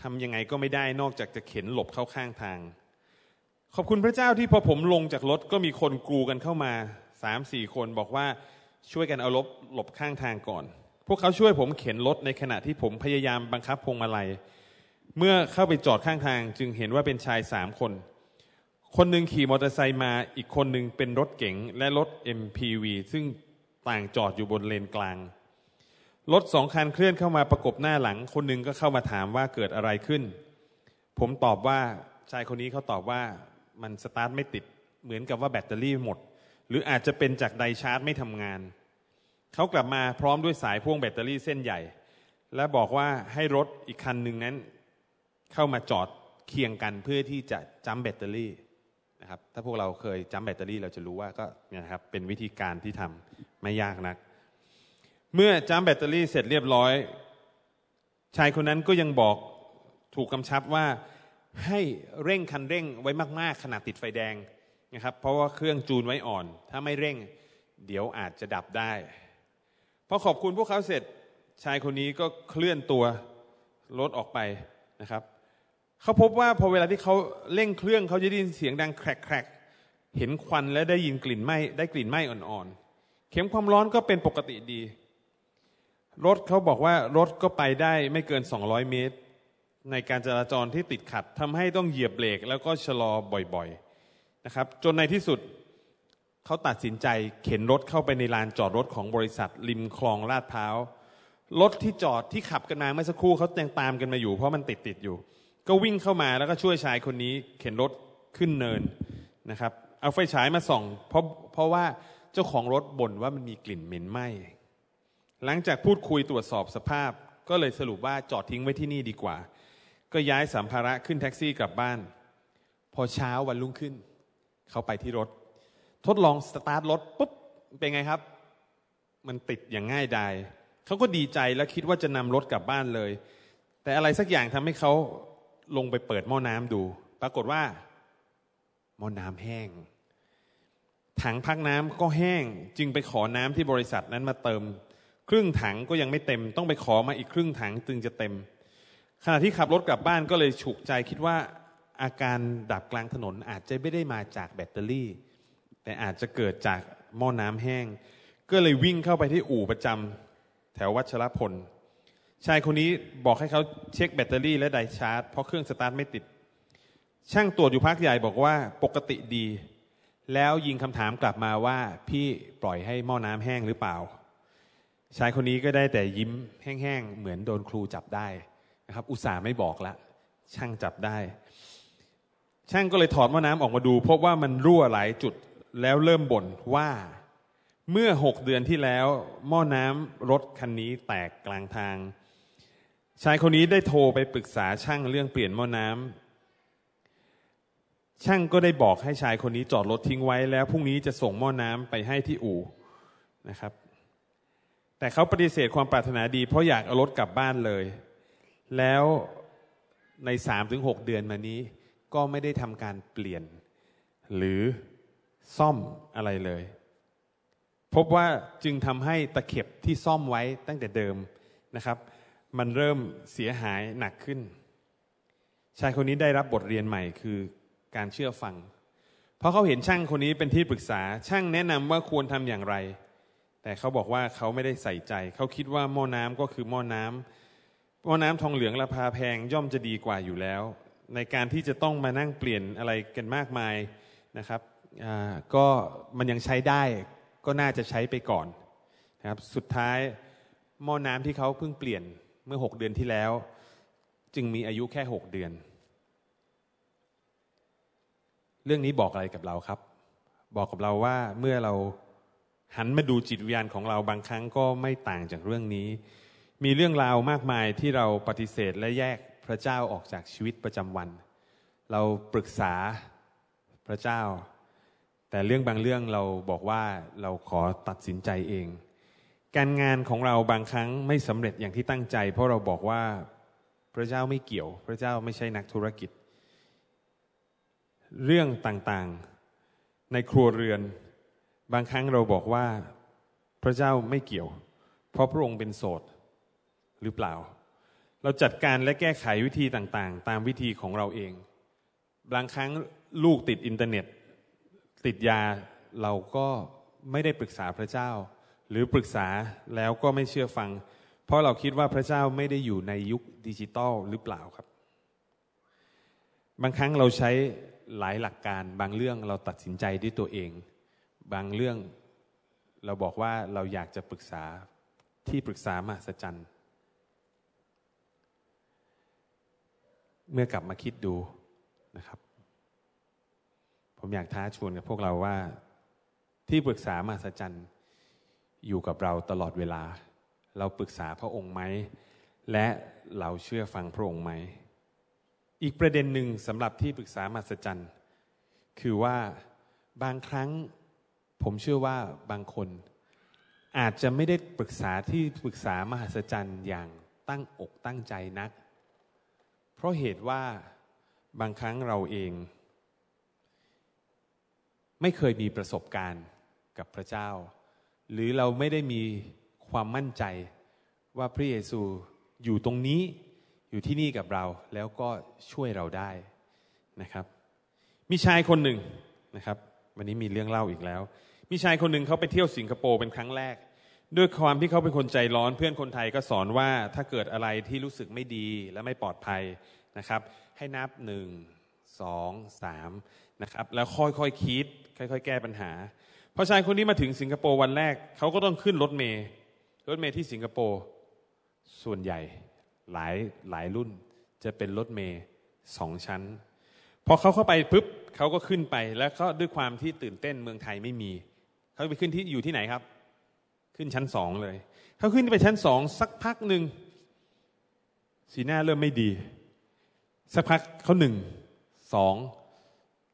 [SPEAKER 1] ทำยังไงก็ไม่ได้นอกจากจะเข็นหลบเข้าข้างทาง ขอบคุณพระเจ้าที่พอผมลงจากรถก็มีคนกรูกันเข้ามาสามสี่คนบอกว่าช่วยกันเอาลบหลบข้างทางก่อน พวกเขาช่วยผมเข็นรถในขณะที่ผมพยายามบังคับพวงมาลัย เมื่อเข้าไปจอดข้างทางจึงเห็นว่าเป็นชายสามคน คนหนึ่งขี่มอเตอร์ไซค์มาอีกคนหนึ่งเป็นรถเก๋งและรถ MPV ซึ่ง ต่างจอดอยู่บนเลนกลาง รถสองคันเคลื่อนเข้ามาประกบหน้าหลัง คนหนึ่งก็เข้ามาถามว่าเกิดอะไรขึ้น ผมตอบว่าชายคนนี้เขาตอบว่ามันสตาร์ทไม่ติด เหมือนกับว่าแบตเตอรี่หมด หรืออาจจะเป็นจากไดชาร์จไม่ทำงาน เขากลับมาพร้อมด้วยสายพ่วงแบตเตอรี่เส้นใหญ่ และบอกว่าให้รถอีกคันหนึ่งนั้น เข้ามาจอดเคียงกันเพื่อที่จะจัมแบตเตอรี่ นะครับ ถ้าพวกเราเคยจัมแบตเตอรี่เราจะรู้ว่าก็นะครับเป็นวิธีการที่ทำไม่ยากนัก เมื่อจัมแบตเตอรี่เสร็จเรียบร้อย ชายคนนั้นก็ยังบอกถูกกำชับว่าให้เร่งคันเร่งไว้มากๆขณะติดไฟแดงนะครับ เพราะว่าเครื่องจูนไว้อ่อน ถ้าไม่เร่งเดี๋ยวอาจจะดับได้พอขอบคุณพวกเขาเสร็จชายคนนี้ก็เคลื่อนตัวรถออกไปนะครับ เขาพบว่าพอเวลาที่เขาเร่งเครื่องเขาจะได้ยินเสียงดังแครกแครกเห็นควันและได้ยินกลิ่นไหม้ได้กลิ่นไหม้อ่อนๆ เข็มความร้อนก็เป็นปกติดี รถเขาบอกว่ารถก็ไปได้ไม่เกิน 200 เมตร ในการจราจรที่ติดขัดทำให้ต้องเหยียบเบรกแล้วก็ชะลอบ่อยๆนะครับ จนในที่สุดเขาตัดสินใจเข็นรถเข้าไปในลานจอดรถของบริษัท ริมคลองลาดพร้าวรถที่จอดที่ขับกันมาเมื่อสักครู่เขายังตามกันมาอยู่ เพราะมันติดติดอยู่ ก็วิ่งเข้ามาแล้วก็ช่วยชายคนนี้เข็นรถขึ้นเนินนะครับ เอาไฟฉายมาส่อง เพราะเพราะว่าเจ้าของรถบ่นว่ามันมีกลิ่นเหม็นไหม้หลังจากพูดคุยตรวจสอบสภาพ ก็เลยสรุปว่าจอดทิ้งไว้ที่นี่ดีกว่า ก็ย้ายสัมภาระขึ้นแท็กซี่กลับบ้าน พอเช้าวันรุ่งขึ้น เขาไปที่รถ ทดลองสตาร์ทรถปุ๊บเป็นไงครับ มันติดอย่างง่ายดายเขาก็ดีใจแล้วคิดว่าจะนำรถกลับบ้านเลย แต่อะไรสักอย่างทำให้เขา ลงไปเปิดหม้อน้ำดู ปรากฏว่าหม้อน้ำแห้ง ถังพักน้ำก็แห้ง จึงไปขอน้ำที่บริษัทนั้นมาเติม ครึ่งถังก็ยังไม่เต็ม ต้องไปขอมาอีกครึ่งถังจึงจะเต็ม ขณะที่ขับรถกลับบ้านก็เลยฉุกใจคิดว่าอาการดับกลางถนนอาจจะไม่ได้มาจากแบตเตอรี่ แต่อาจจะเกิดจากหม้อน้ำแห้ง ก็เลยวิ่งเข้าไปที่อู่ประจำแถววัชรพล ชายคนนี้บอกให้เขาเช็คแบตเตอรี่และไดชาร์จ เพราะเครื่องสตาร์ทไม่ติด ช่างตรวจอยู่พักใหญ่บอกว่าปกติดี แล้วยิงคำถามกลับมาว่าพี่ปล่อยให้หม้อน้ำแห้งหรือเปล่า ชายคนนี้ก็ได้แต่ยิ้มแห้งๆ เหมือนโดนครูจับได้นะครับ อุตส่าห์ไม่บอกละช่างจับได้ ช่างก็เลยถอดหม้อน้ำออกมาดู พบว่ามันรั่วหลายจุดแล้วเริ่มบ่นว่าเมื่อหกเดือนที่แล้ว หม้อน้ำรถคันนี้แตกกลางทาง ชายคนนี้ได้โทรไปปรึกษาช่างเรื่องเปลี่ยนหม้อน้ำช่างก็ได้บอกให้ชายคนนี้จอดรถทิ้งไว้แล้วพรุ่งนี้จะส่งหม้อน้ำไปให้ที่อู่นะครับ แต่เขาปฏิเสธความปรารถนาดี เพราะอยากเอารถกลับบ้านเลย แล้วในสามถึงหกเดือนมานี้ ก็ไม่ได้ทำการเปลี่ยน หรือซ่อมอะไรเลย พบว่าจึงทำให้ตะเข็บที่ซ่อมไว้ตั้งแต่เดิมนะครับ มันเริ่มเสียหายหนักขึ้น ชายคนนี้ได้รับบทเรียนใหม่คือการเชื่อฟัง เพราะเขาเห็นช่างคนนี้เป็นที่ปรึกษาช่างแนะนำว่าควรทำอย่างไร แต่เขาบอกว่าเขาไม่ได้ใส่ใจ เขาคิดว่าหม้อน้ำก็คือหม้อน้ำหม้อน้ำทองเหลืองราคาแพงย่อมจะดีกว่าอยู่แล้ว ในการที่จะต้องมานั่งเปลี่ยนอะไรกันมากมายนะครับก็มันยังใช้ได้ก็น่าจะใช้ไปก่อนนะครับสุดท้ายหม้อน้ำที่เขาเพิ่งเปลี่ยน มื่อหกเดือนที่แล้ว จึงมีอายุแค่หกเดือน เรื่องนี้บอกอะไรกับเราครับ บอกกับเราว่าเมื่อเราหันมาดูจิตวิญญาณของเราบางครั้งก็ไม่ต่างจากเรื่องนี้ มีเรื่องราวมากมายที่เราปฏิเสธและแยกพระเจ้าออกจากชีวิตประจำวัน เราปรึกษาพระเจ้า แต่เรื่องบางเรื่องเราบอกว่าเราขอตัดสินใจเอง การงานของเราบางครั้งไม่สำเร็จอย่างที่ตั้งใจ เพราะเราบอกว่าพระเจ้าไม่เกี่ยว พระเจ้าไม่ใช่นักธุรกิจ เรื่องต่างๆในครัวเรือน บางครั้งเราบอกว่าพระเจ้าไม่เกี่ยว เพราะพระองค์เป็นโสดหรือเปล่า เราจัดการและแก้ไขวิธีต่างๆ ตามวิธีของเราเอง บางครั้งลูกติดอินเทอร์เน็ต ติดยาเราก็ไม่ได้ปรึกษาพระเจ้า หรือปรึกษาแล้วก็ไม่เชื่อฟัง เพราะเราคิดว่าพระเจ้าไม่ได้อยู่ในยุคดิจิตอลหรือเปล่าครับ บางครั้งเราใช้หลายหลักการ บางเรื่องเราตัดสินใจด้วยตัวเอง บางเรื่องเราบอกว่าเราอยากจะปรึกษาที่ปรึกษามหัศจรรย์ เมื่อกลับมาคิดดูนะครับ ผมอยากท้าชวนกับพวกเราว่าที่ปรึกษามหัศจรรย์ อยู่กับเราตลอดเวลา เราปรึกษาพระองค์ไหม และเราเชื่อฟังพระองค์ไหม อีกประเด็นหนึ่งสำหรับที่ปรึกษามหัศจรรย์ คือว่าบางครั้งผมเชื่อว่าบางคน อาจจะไม่ได้ปรึกษาที่ปรึกษามหัศจรรย์อย่างตั้งอกตั้งใจนัก เพราะเหตุว่าบางครั้งเราเอง ไม่เคยมีประสบการณ์กับพระเจ้า หรือเราไม่ได้มีความมั่นใจว่าพระเยซูอยู่ตรงนี้อยู่ที่นี่กับเราแล้วก็ช่วยเราได้นะครับ มีชายคนหนึ่งนะครับ วันนี้มีเรื่องเล่าอีกแล้ว มีชายคนหนึ่งเขาไปเที่ยวสิงคโปร์เป็นครั้งแรก ด้วยความที่เขาเป็นคนใจร้อนเพื่อนคนไทยก็สอนว่าถ้าเกิดอะไรที่รู้สึกไม่ดีและไม่ปลอดภัยนะครับ ให้นับหนึ่งสองสาม นะครับ แล้วค่อยๆคคิด ค่อยๆ แก้ปัญหา เพอชายคนนี้มาถึงสิงคโปร์วันแรก เขาก็ต้องขึ้นรถเมย์รถเมย์ที่สิงคโปร์ส่วนใหญ่หลายหลายรุ่นจะเป็นรถเมย์สองชั้น พอเขาเข้าไปปุ๊บเขาก็ขึ้นไปแล้วก็ด้วยความที่ตื่นเต้นเมืองไทยไม่มี เขาไปขึ้นที่อยู่ที่ไหนครับ ขึ้นชั้นสองเลย เขาขึ้นไปชั้นสองสักพักหนึ่งสีหน้าเริ่มไม่ดี สักพักเขาหนึ่งสอง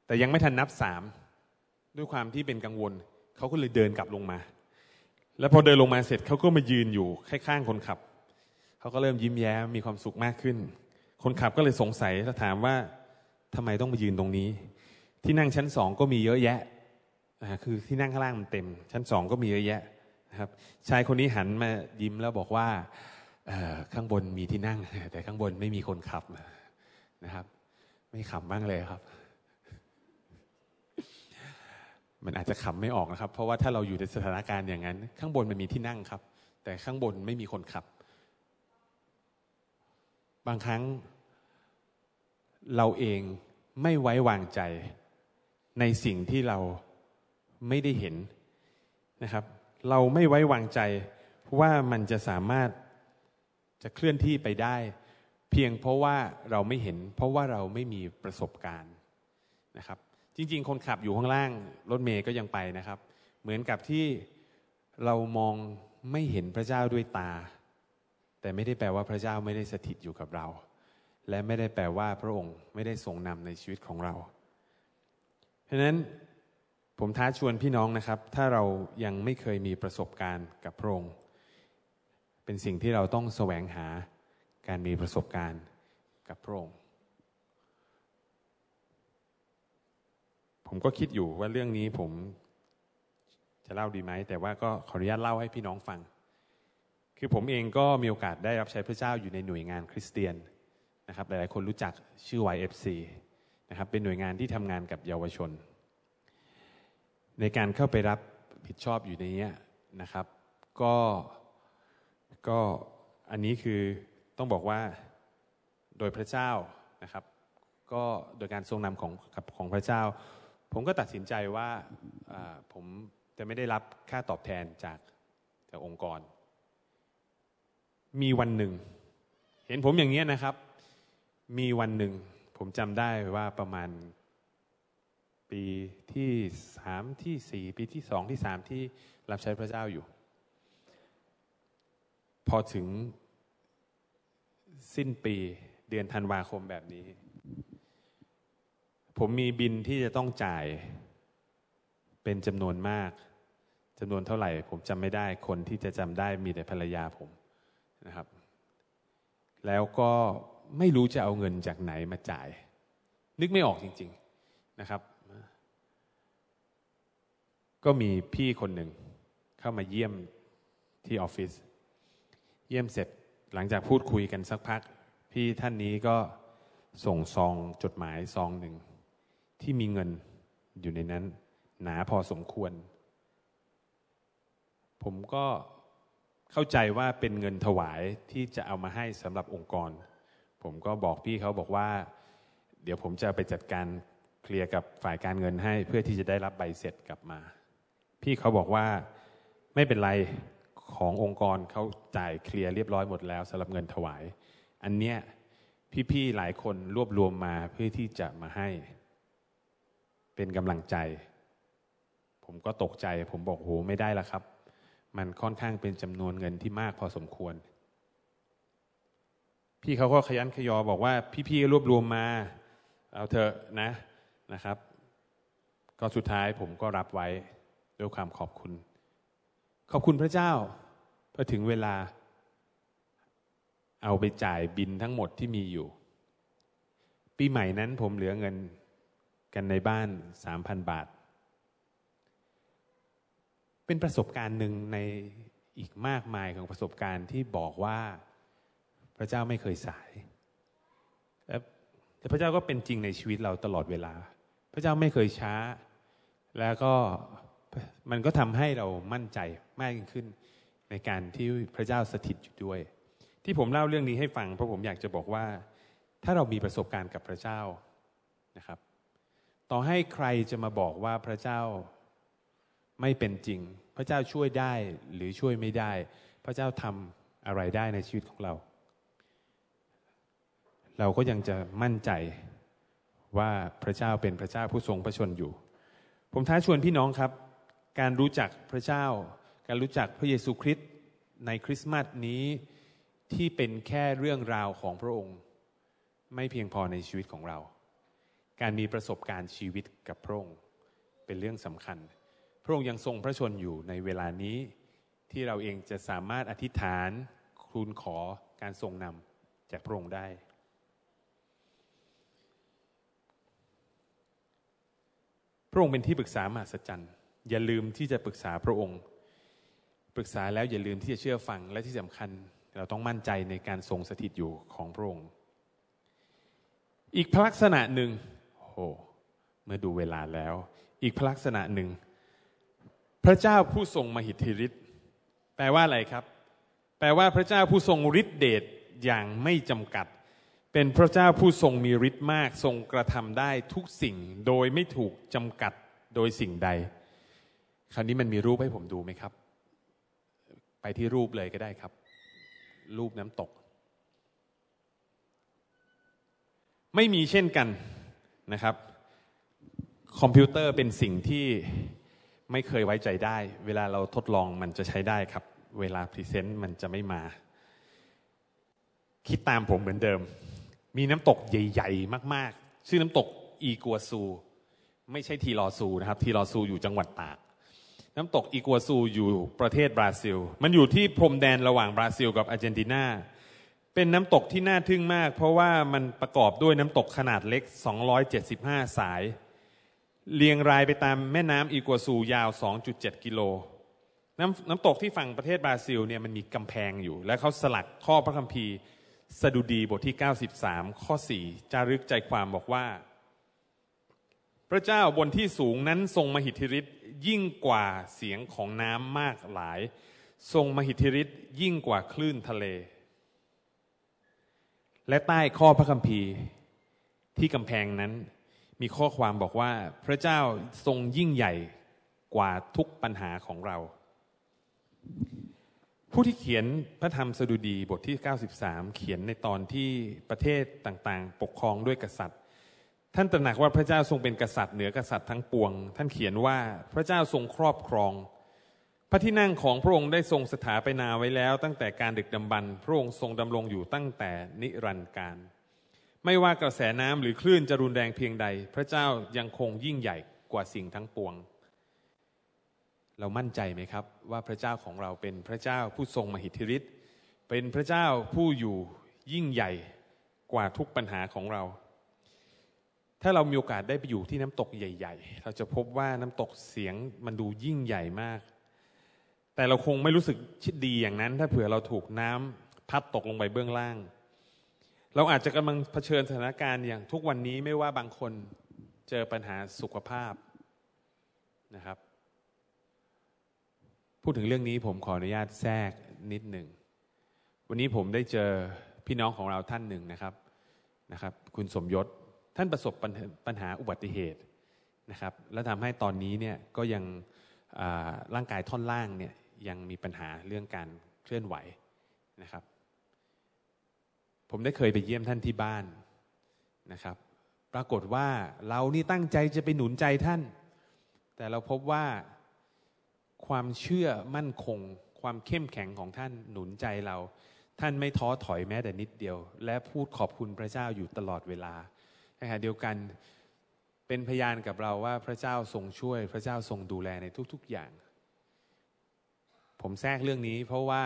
[SPEAKER 1] แต่ยังไม่ทันนับสามด้วยความที่เป็นกังวลเขาก็เลยเดินกลับลงมา แล้วพอเดินลงมาเสร็จเขาก็มายืนอยู่ข้างๆคนขับเขาก็เริ่มยิ้มแย้มมีความสุขมากขึ้น คนขับก็เลยสงสัยแล้วถามว่าทำไมต้องมายืนตรงนี้ ที่นั่งชั้นสองก็มีเยอะแยะคือที่นั่งข้างล่างมันเต็ม ชั้นสองก็มีเยอะแยะนะครับ ชายคนนี้หันมายิ้มแล้วบอกว่าข้างบนมีที่นั่ง แต่ข้างบนไม่มีคนขับนะครับ ไม่ขำบ้างเลยครับ มันอาจจะขำไม่ออกนะครับ เพราะว่าถ้าเราอยู่ในสถานการณ์อย่างนั้น ข้างบนมันมีที่นั่งครับ แต่ข้างบนไม่มีคนขับ บางครั้งเราเองไม่ไว้วางใจในสิ่งที่เราไม่ได้เห็นนะครับ เราไม่ไว้วางใจว่ามันจะสามารถจะเคลื่อนที่ไปได้ เพียงเพราะว่าเราไม่เห็น เพราะว่าเราไม่มีประสบการณ์นะครับ จริง ๆ คนขับอยู่ข้างล่างรถเมย์ก็ยังไปนะครับ เหมือนกับที่เรามองไม่เห็นพระเจ้าด้วยตา แต่ไม่ได้แปลว่าพระเจ้าไม่ได้สถิตอยู่กับเรา และไม่ได้แปลว่าพระองค์ไม่ได้ทรงนำในชีวิตของเรา เพราะนั้นผมท้าชวนพี่น้องนะครับ ถ้าเรายังไม่เคยมีประสบการณ์กับพระองค์ เป็นสิ่งที่เราต้องแสวงหาการมีประสบการณ์กับพระองค์ ผมก็คิดอยู่ว่าเรื่องนี้ผมจะเล่าดีไหม แต่ว่าก็ขออนุญาตเล่าให้พี่น้องฟัง คือผมเองก็มีโอกาสได้รับใช้พระเจ้าอยู่ในหน่วยงานคริสเตียนนะครับหลายๆคนรู้จักชื่อ YFC นะครับเป็นหน่วยงานที่ทำงานกับเยาวชน ในการเข้าไปรับผิดชอบอยู่ในนี้นะครับก็ก็อันนี้คือต้องบอกว่าโดยพระเจ้านะครับ ก็โดยการทรงนำของของพระเจ้า ผมก็ตัดสินใจว่าผมจะไม่ได้รับค่าตอบแทนจากจากองค์กร มีวันหนึ่ง เห็นผมอย่างนี้นะครับ มีวันหนึ่ง ผมจำได้ว่าประมาณปีที่สามที่สี่ปีที่สองที่สามที่รับใช้พระเจ้าอยู่ พอถึงสิ้นปีเดือนธันวาคมแบบนี้ ผมมีบินที่จะต้องจ่าย เป็นจำนวนมากจำนวนเท่าไหร่ ผมจำไม่ได้คนที่จะจำได้มีแต่ภรรยาผมนะครับ แล้วก็ไม่รู้จะเอาเงินจากไหนมาจ่าย นึกไม่ออกจริง ๆนะครับ ก็มีพี่คนหนึ่งเข้ามาเยี่ยมที่ออฟฟิศเยี่ยมเสร็จหลังจากพูดคุยกันสักพัก พี่ท่านนี้ก็ส่งซองจดหมายซองหนึ่ง ที่มีเงินอยู่ในนั้น หนาพอสมควร ผมก็เข้าใจว่าเป็นเงินถวายที่จะเอามาให้สำหรับองค์กร ผมก็บอกพี่เขาบอกว่า เดี๋ยวผมจะไปจัดการเคลียร์กับฝ่ายการเงินให้ เพื่อที่จะได้รับใบเสร็จกลับมา พี่เขาบอกว่าไม่เป็นไรขององค์กรเขาจ่ายเคลียร์เรียบร้อยหมดแล้วสำหรับเงินถวาย อันเนี้ยพี่ๆหลายคนรวบรวมมาเพื่อที่จะมาให้ เป็นกำลังใจ ผมก็ตกใจ ผมบอกโหไม่ได้ละครับ มันค่อนข้างเป็นจำนวนเงินที่มากพอสมควร พี่เขาก็ขยันขยอบอกว่า พี่ๆรวบรวมมา เอาเถอะนะนะครับ ก็สุดท้ายผมก็รับไว้ด้วยความขอบคุณ ขอบคุณพระเจ้าพอถึงเวลา เอาไปจ่ายบินทั้งหมดที่มีอยู่ ปีใหม่นั้นผมเหลือเงิน กันในบ้านสามพันบาท เป็นประสบการณ์หนึ่งในอีกมากมายของประสบการณ์ที่บอกว่าพระเจ้าไม่เคยสายแต่พระเจ้าก็เป็นจริงในชีวิตเราตลอดเวลา พระเจ้าไม่เคยช้า แล้วก็มันก็ทำให้เรามั่นใจมากยิ่งขึ้นในการที่พระเจ้าสถิตอยู่ด้วย ที่ผมเล่าเรื่องนี้ให้ฟังเพราะผมอยากจะบอกว่า ถ้าเรามีประสบการณ์กับพระเจ้านะครับ ต่อให้ใครจะมาบอกว่าพระเจ้าไม่เป็นจริง พระเจ้าช่วยได้หรือช่วยไม่ได้ พระเจ้าทำอะไรได้ในชีวิตของเรา เราก็ยังจะมั่นใจว่าพระเจ้าเป็นพระเจ้าผู้ทรงพระชนอยู่ ผมท้าชวนพี่น้องครับ การรู้จักพระเจ้า การรู้จักพระเยซูคริสต์ในคริสต์มาสนี้ที่เป็นแค่เรื่องราวของพระองค์ ไม่เพียงพอในชีวิตของเรา การมีประสบการณ์ชีวิตกับพระองค์เป็นเรื่องสำคัญ พระองค์ยังทรงพระชนอยู่ในเวลานี้ที่เราเองจะสามารถอธิษฐานคูณขอการทรงนำจากพระองค์ได้ พระองค์เป็นที่ปรึกษามหัศจรรย์ อย่าลืมที่จะปรึกษาพระองค์ ปรึกษาแล้วอย่าลืมที่จะเชื่อฟังและที่สำคัญ เราต้องมั่นใจในการทรงสถิตอยู่ของพระองค์ อีกพลักษณะหนึ่ง โอ้เมื่อดูเวลาแล้ว อีกพลักษณะหนึ่ง พระเจ้าผู้ทรงมหิทธิฤทธิ์แปลว่าอะไรครับ แปลว่าพระเจ้าผู้ทรงฤทธิเดชอย่างไม่จำกัด เป็นพระเจ้าผู้ทรงมีฤทธิ์มาก ทรงกระทำได้ทุกสิ่งโดยไม่ถูกจำกัดโดยสิ่งใด คราวนี้มันมีรูปให้ผมดูไหมครับ ไปที่รูปเลยก็ได้ครับ รูปน้ำตก ไม่มีเช่นกัน นะครับ คอมพิวเตอร์เป็นสิ่งที่ไม่เคยไว้ใจได้ เวลาเราทดลองมันจะใช้ได้ครับ เวลา present มันจะไม่มา คิดตามผมเหมือนเดิม มีน้ำตกใหญ่ ๆ มาก ๆ ชื่อน้ำตกอีกัวซู ไม่ใช่ทีลอซูนะครับ ทีลอซูอยู่จังหวัดตาก น้ำตกอีกัวซูอยู่ประเทศบราซิล มันอยู่ที่พรมแดนระหว่างบราซิลกับอาร์เจนตินา เป็นน้ำตกที่น่าทึ่งมาก เพราะว่ามันประกอบด้วยน้ำตกขนาดเล็ก 275 สาย เรียงรายไปตามแม่น้ำอีกัวซูยาว 2.7 กิโลน้ำน้ำตกที่ฝั่งประเทศบราซิลเนี่ยมันมีกำแพงอยู่ และเขาสลักข้อพระคัมภีร์ สดุดีบทที่ 93 ข้อ 4 จารึกใจความบอกว่า พระเจ้าบนที่สูงนั้นทรงมหิทธิฤทธิ์ยิ่งกว่าเสียงของน้ำมากหลาย ทรงมหิทธิฤทธิ์ยิ่งกว่าคลื่นทะเล และใต้ข้อพระคัมภีร์ที่กำแพงนั้น มีข้อความบอกว่าพระเจ้าทรงยิ่งใหญ่กว่าทุกปัญหาของเรา ผู้ที่เขียนพระธรรมสดุดีบทที่ 93 เขียนในตอนที่ประเทศต่างๆ ปกครองด้วยกษัตริย์ ท่านตระหนักว่าพระเจ้าทรงเป็นกษัตริย์เหนือกษัตริย์ทั้งปวง ท่านเขียนว่าพระเจ้าทรงครอบครอง พระที่นั่งของพระองค์ได้ทรงสถาปนาไว้แล้ว ตั้งแต่การดึกดำบรรพระองค์ทรงดำรงอยู่ตั้งแต่นิรันดร์การ ไม่ว่ากระแสน้ำหรือคลื่นจะรุนแรงเพียงใด พระเจ้ายังคงยิ่งใหญ่กว่าสิ่งทั้งปวง เรามั่นใจไหมครับ ว่าพระเจ้าของเราเป็นพระเจ้าผู้ทรงมหิทธิฤทธิ์เป็นพระเจ้าผู้อยู่ยิ่งใหญ่กว่าทุกปัญหาของเรา ถ้าเรามีโอกาสได้ไปอยู่ที่น้ำตกใหญ่ ๆ เราจะพบว่าน้ำตกเสียงมันดูยิ่งใหญ่มาก แต่เราคงไม่รู้สึกชิดดีอย่างนั้น ถ้าเผื่อเราถูกน้ำพัดตกลงไปเบื้องล่าง เราอาจจะกำลังเผชิญสถานการณ์อย่างทุกวันนี้ไม่ว่าบางคนเจอปัญหาสุขภาพนะครับ พูดถึงเรื่องนี้ผมขออนุญาตแทรกนิดหนึ่ง วันนี้ผมได้เจอพี่น้องของเราท่านหนึ่งนะครับนะครับ คุณสมยศท่านประสบปัญหาอุบัติเหตุนะครับ และทำให้ตอนนี้เนี่ยก็ยังร่างกายท่อนล่างเนี่ย ยังมีปัญหาเรื่องการเคลื่อนไหวนะครับ ผมได้เคยไปเยี่ยมท่านที่บ้านนะครับ ปรากฏว่าเรานี่ตั้งใจจะไปหนุนใจท่าน แต่เราพบว่าความเชื่อมั่นคง ความเข้มแข็งของท่านหนุนใจเรา ท่านไม่ท้อถอยแม้แต่นิดเดียว และพูดขอบคุณพระเจ้าอยู่ตลอดเวลาในขณะเดียวกันเป็นพยานกับเราว่าพระเจ้าทรงช่วย พระเจ้าทรงดูแลในทุก ๆ อย่าง ผมแทรกเรื่องนี้เพราะว่า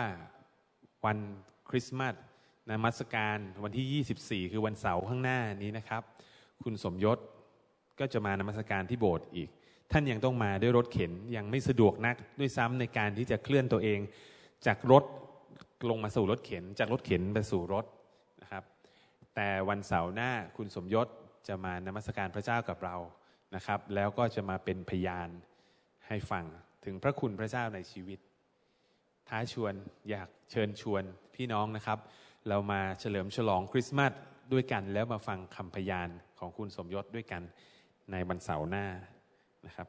[SPEAKER 1] วันคริสต์มาสนมัสการวันที่ 24 คือวันเสาร์ข้างหน้านี้นะครับ คุณสมยศก็จะมานมัสการที่โบสถ์อีก ท่านยังต้องมาด้วยรถเข็นยังไม่สะดวกนักด้วยซ้ำในการที่จะเคลื่อนตัวเอง จากรถลงมาสู่รถเข็น จากรถเข็นไปสู่รถนะครับ แต่วันเสาร์หน้าคุณสมยศจะมานมัสการพระเจ้ากับเรานะครับ แล้วก็จะมาเป็นพยานให้ฟังถึงพระคุณพระเจ้าในชีวิต ท้าชวนอยากเชิญชวนพี่น้องนะครับ เรามาเฉลิมฉลองคริสต์มาสด้วยกัน แล้วมาฟังคำพยานของคุณสมยศด้วยกันในวันเสาร์หน้านะครับ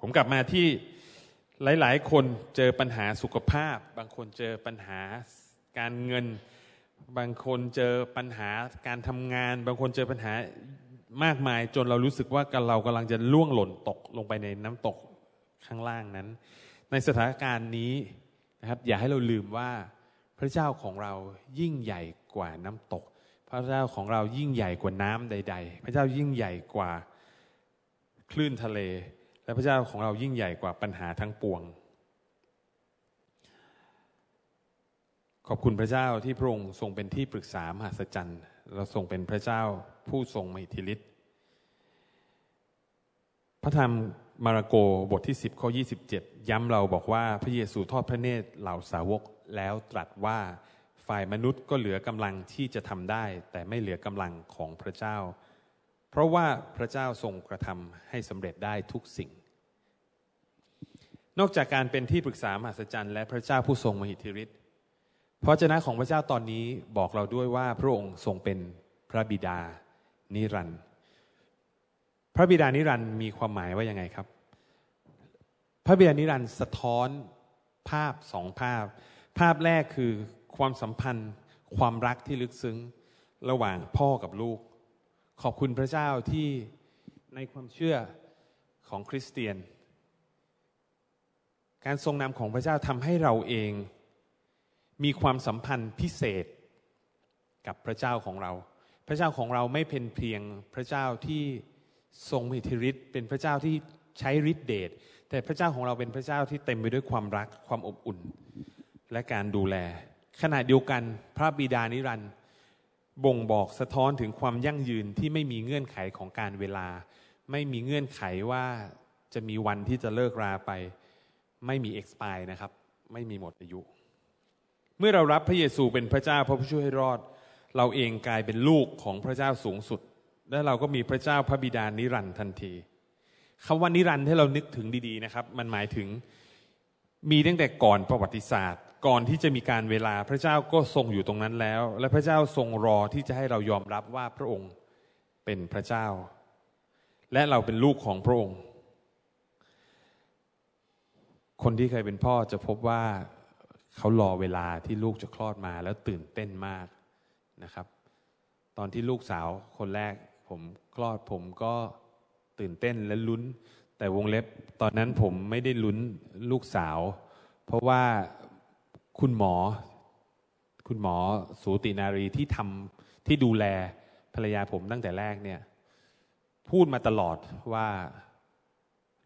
[SPEAKER 1] ผมกลับมาที่หลาย ๆ คนเจอปัญหาสุขภาพ บางคนเจอปัญหาการเงิน บางคนเจอปัญหาการทำงาน บางคนเจอปัญหามากมายจนเรารู้สึกว่าเรากำลังจะล่วงหล่นตกลงไปในน้ำตกข้างล่างนั้น ในสถานการณ์นี้ นะครับ อย่าให้เราลืมว่าพระเจ้าของเรายิ่งใหญ่กว่าน้ำตก พระเจ้าของเรายิ่งใหญ่กว่าน้ำใด ๆ พระเจ้ายิ่งใหญ่กว่าคลื่นทะเล และพระเจ้าของเรายิ่งใหญ่กว่าปัญหาทั้งปวง ขอบคุณพระเจ้าที่พระองค์ทรงเป็นที่ปรึกษามหาสจรรย์ เราทรงเป็นพระเจ้าผู้ทรงมหิทธิฤทธิ์พระธรรม มาระโกบทที่ 10ข้อ27 ย้ำเราบอกว่าพระเยซูทอดพระเนตรเหล่าสาวกแล้วตรัสว่าฝ่ายมนุษย์ก็เหลือกำลังที่จะทำได้ แต่ไม่เหลือกำลังของพระเจ้า เพราะว่าพระเจ้าทรงกระทำให้สำเร็จได้ทุกสิ่ง นอกจากการเป็นที่ปรึกษามหัศจรรย์และพระเจ้าผู้ทรงมหิทธิฤทธิ์พระเจ้าของพระเจ้าตอนนี้บอกเราด้วยว่าพระองค์ทรงเป็นพระบิดานิรันดร์ ระบิดานิรันด์มีความหมายว่ายังไงครับ พระบิดานิรันด์สะท้อนภาพสองภาพ ภาพแรกคือความสัมพันธ์ ความรักที่ลึกซึ้งระหว่างพ่อกับลูก ขอบคุณพระเจ้าที่ในความเชื่อของคริสเตียน การทรงนำของพระเจ้าทำให้เราเองมีความสัมพันธ์พิเศษกับพระเจ้าของเรา พระเจ้าของเราไม่เป็นเพียงพระเจ้าที่ ทรงมีธิฤทธิ์เป็นพระเจ้าที่ใช้ฤทธิเดชแต่พระเจ้าของเราเป็นพระเจ้าที่เต็มไปด้วยความรักความอบอุ่น และการดูแล ขณะเดียวกันพระบิดานิรันดร์บ่งบอกสะท้อนถึงความยั่งยืนที่ไม่มีเงื่อนไขของการเวลา ไม่มีเงื่อนไขว่าจะมีวันที่จะเลิกราไป ไม่มี expire นะครับ ไม่มีหมดอายุ เมื่อเรารับพระเยซูเป็นพระเจ้าพระผู้ช่วยให้รอด เราเองกลายเป็นลูกของพระเจ้าสูงสุด และเราก็มีพระเจ้าพระบิดานิรันดร์ทันทีคำว่านิรันดร์ที่เรานึกถึงดีๆนะครับ มันหมายถึงมีตั้งแต่ก่อนประวัติศาสตร์ ก่อนที่จะมีการเวลาพระเจ้าก็ทรงอยู่ตรงนั้นแล้ว และพระเจ้าทรงรอที่จะให้เรายอมรับว่าพระองค์เป็นพระเจ้า และเราเป็นลูกของพระองค์ คนที่เคยเป็นพ่อจะพบว่าเขารอเวลาที่ลูกจะคลอดมาแล้วตื่นเต้นมากนะครับ ตอนที่ลูกสาวคนแรก ผมคลอดผมก็ตื่นเต้นและลุ้น แต่วงเล็บตอนนั้นผมไม่ได้ลุ้นลูกสาว เพราะว่าคุณหมอ คุณหมอสูตินารีที่ทำที่ดูแลภรรยาผมตั้งแต่แรกเนี่ย พูดมาตลอดว่า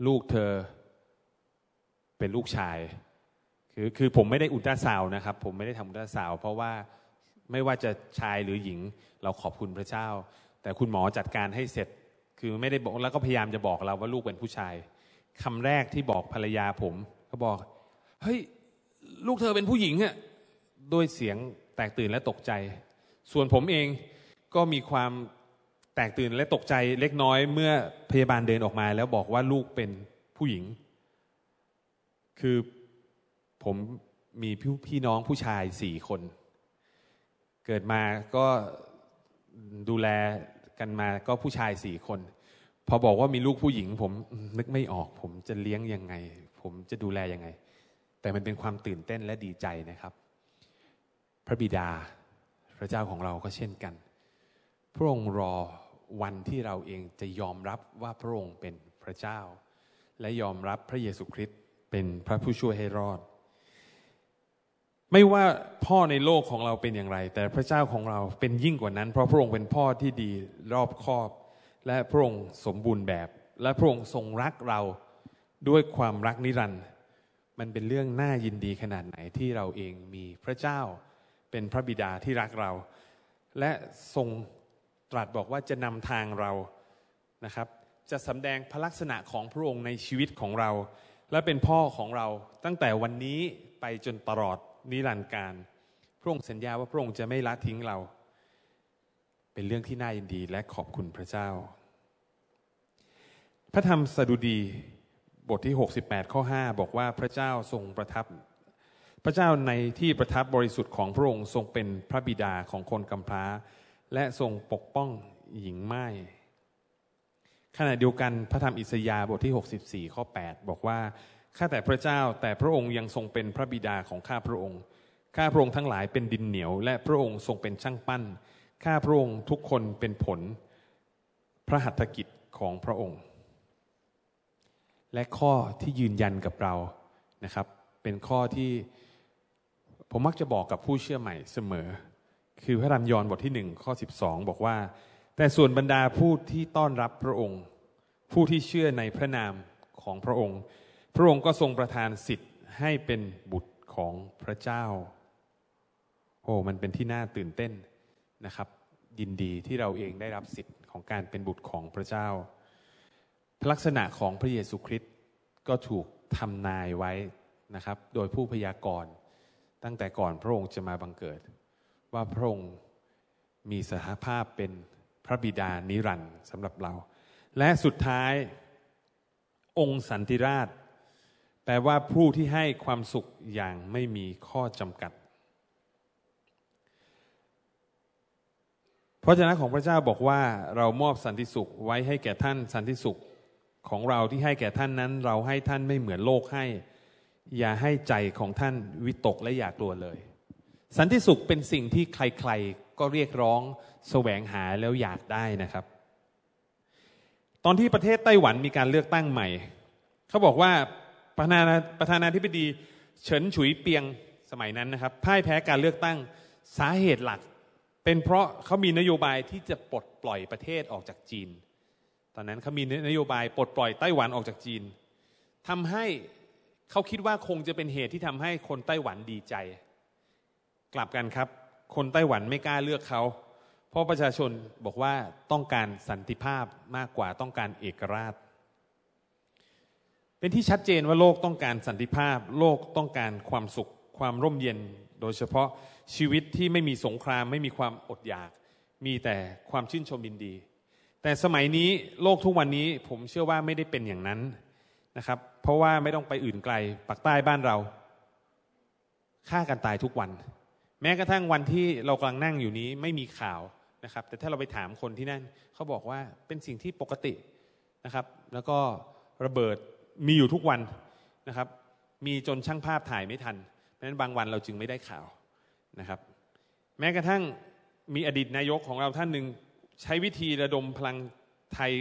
[SPEAKER 1] ลูกเธอเป็นลูกชาย คือคือผมไม่ได้อุลตราซาวนะครับ ผมไม่ได้ทำอุลตราซาวเพราะว่าไม่ว่าจะชายหรือหญิง เราขอบคุณพระเจ้า แต่คุณหมอจัดการให้เสร็จ คือไม่ได้บอกแล้วก็พยายามจะบอกเราว่าลูกเป็นผู้ชายคำแรกที่บอกภรรยาผมเขาบอก เฮ้ย ลูกเธอเป็นผู้หญิงอะด้วยเสียงแตกตื่นและตกใจ ส่วนผมเองก็มีความแตกตื่นและตกใจเล็กน้อยเมื่อพยาบาลเดินออกมา แล้วบอกว่าลูกเป็นผู้หญิง คือผมมีพี่น้องผู้ชายสี่คน เกิดมาก็ดูแล กันมาก็ผู้ชายสี่คน พอบอกว่ามีลูกผู้หญิง ผมนึกไม่ออก ผมจะเลี้ยงยังไง ผมจะดูแลยังไง แต่มันเป็นความตื่นเต้นและดีใจนะครับ พระบิดาพระเจ้าของเราก็เช่นกัน พระองค์รอวันที่เราเองจะยอมรับว่าพระองค์เป็นพระเจ้า และยอมรับพระเยซูคริสต์เป็นพระผู้ช่วยให้รอด ไม่ว่าพ่อในโลกของเราเป็นอย่างไร แต่พระเจ้าของเราเป็นยิ่งกว่านั้น เพราะพระองค์เป็นพ่อที่ดีรอบคอบ และพระองค์สมบูรณ์แบบ และพระองค์ทรงรักเราด้วยความรักนิรันดร์มันเป็นเรื่องน่ายินดีขนาดไหนที่เราเองมีพระเจ้าเป็นพระบิดาที่รักเรา และทรงตรัสบอกว่าจะนำทางเรานะครับ จะสำแดงพระลักษณะของพระองค์ในชีวิตของเรา และเป็นพ่อของเราตั้งแต่วันนี้ไปจนตลอด นิรันดร์การ พระองค์สัญญาว่าพระองค์จะไม่ละทิ้งเรา เป็นเรื่องที่น่ายินดีและขอบคุณพระเจ้า พระธรรมสดุดีบทที่ 68 ข้อ 5 บอกว่าพระเจ้าทรงประทับ พระเจ้าในที่ประทับบริสุทธิ์ของพระองค์ทรงเป็นพระบิดาของคนกำพร้า และทรงปกป้องหญิงไม้ขณะเดียวกันพระธรรมอิสยาห์บทที่ 64 ข้อ 8 บอกว่า ข้าแต่พระเจ้าแต่พระองค์ยังทรงเป็นพระบิดาของข้าพระองค์ ข้าพระองค์ทั้งหลายเป็นดินเหนียว และพระองค์ทรงเป็นช่างปั้น ข้าพระองค์ทุกคนเป็นผล พระหัตถกิจของพระองค์ และข้อที่ยืนยันกับเรานะครับ เป็นข้อที่ผมมักจะบอกกับผู้เชื่อใหม่เสมอ คือพระธรรมยอห์นบทที่หนึ่งข้อสิบสองบอกว่า แต่ส่วนบรรดาผู้ที่ต้อนรับพระองค์ ผู้ที่เชื่อในพระนามของพระองค์ พระองค์ก็ทรงประทานสิทธิ์ให้เป็นบุตรของพระเจ้า โอ้มันเป็นที่น่าตื่นเต้นนะครับ ยินดีที่เราเองได้รับสิทธิ์ของการเป็นบุตรของพระเจ้า ลักษณะของพระเยซูคริสต์ก็ถูกทำนายไว้นะครับ โดยผู้พยากรณ์ตั้งแต่ก่อนพระองค์จะมาบังเกิด ว่าพระองค์มีสถาภาพเป็นพระบิดานิรันดร์สำหรับเรา และสุดท้ายองค์สันติราช แปลว่าผู้ที่ให้ความสุขอย่างไม่มีข้อจำกัด พระเจ้าของพระเจ้าบอกว่าเรามอบสันติสุขไว้ให้แก่ท่านสันติสุขของเราที่ให้แก่ท่านนั้น เราให้ท่านไม่เหมือนโลกให้ อย่าให้ใจของท่านวิตกและอยากกลัวเลย สันติสุขเป็นสิ่งที่ใครๆ ก็เรียกร้องแสวงหาแล้วอยากได้นะครับ ตอนที่ประเทศไต้หวันมีการเลือกตั้งใหม่ เขาบอกว่า ประธานาประธานาธิบดีเฉินฉุยเปียงสมัยนั้นนะครับพ่ายแพ้การเลือกตั้งสาเหตุหลัก เป็นเพราะเขามีนโยบายที่จะปลดปล่อยประเทศออกจากจีน ตอนนั้นเขามีนโยบายปลดปล่อยไต้หวันออกจากจีนทำให้เขาคิดว่าคงจะเป็นเหตุที่ทำให้คนไต้หวันดีใจ กลับกันครับ คนไต้หวันไม่กล้าเลือกเขาเพราะประชาชนบอกว่าต้องการสันติภาพมากกว่าต้องการเอกราช เป็นที่ชัดเจนว่าโลกต้องการสันติภาพ โลกต้องการความสุข ความร่มเย็น โดยเฉพาะชีวิตที่ไม่มีสงครามไม่มีความอดอยาก มีแต่ความชื่นชมยินดี แต่สมัยนี้โลกทุกวันนี้ผมเชื่อว่าไม่ได้เป็นอย่างนั้นนะครับ เพราะว่าไม่ต้องไปอื่นไกลปักใต้บ้านเราฆ่ากันตายทุกวัน แม้กระทั่งวันที่เรากำลังนั่งอยู่นี้ไม่มีข่าวนะครับ แต่ถ้าเราไปถามคนที่นั่นเขาบอกว่าเป็นสิ่งที่ปกตินะครับ แล้วก็ระเบิด มีอยู่ทุกวันนะครับ มีจนช่างภาพถ่ายไม่ทัน เพราะฉะนั้นบางวันเราจึงไม่ได้ข่าวนะครับ แม้กระทั่งมีอดีตนายกของเราท่านหนึ่งใช้วิธีระดมพลังไทย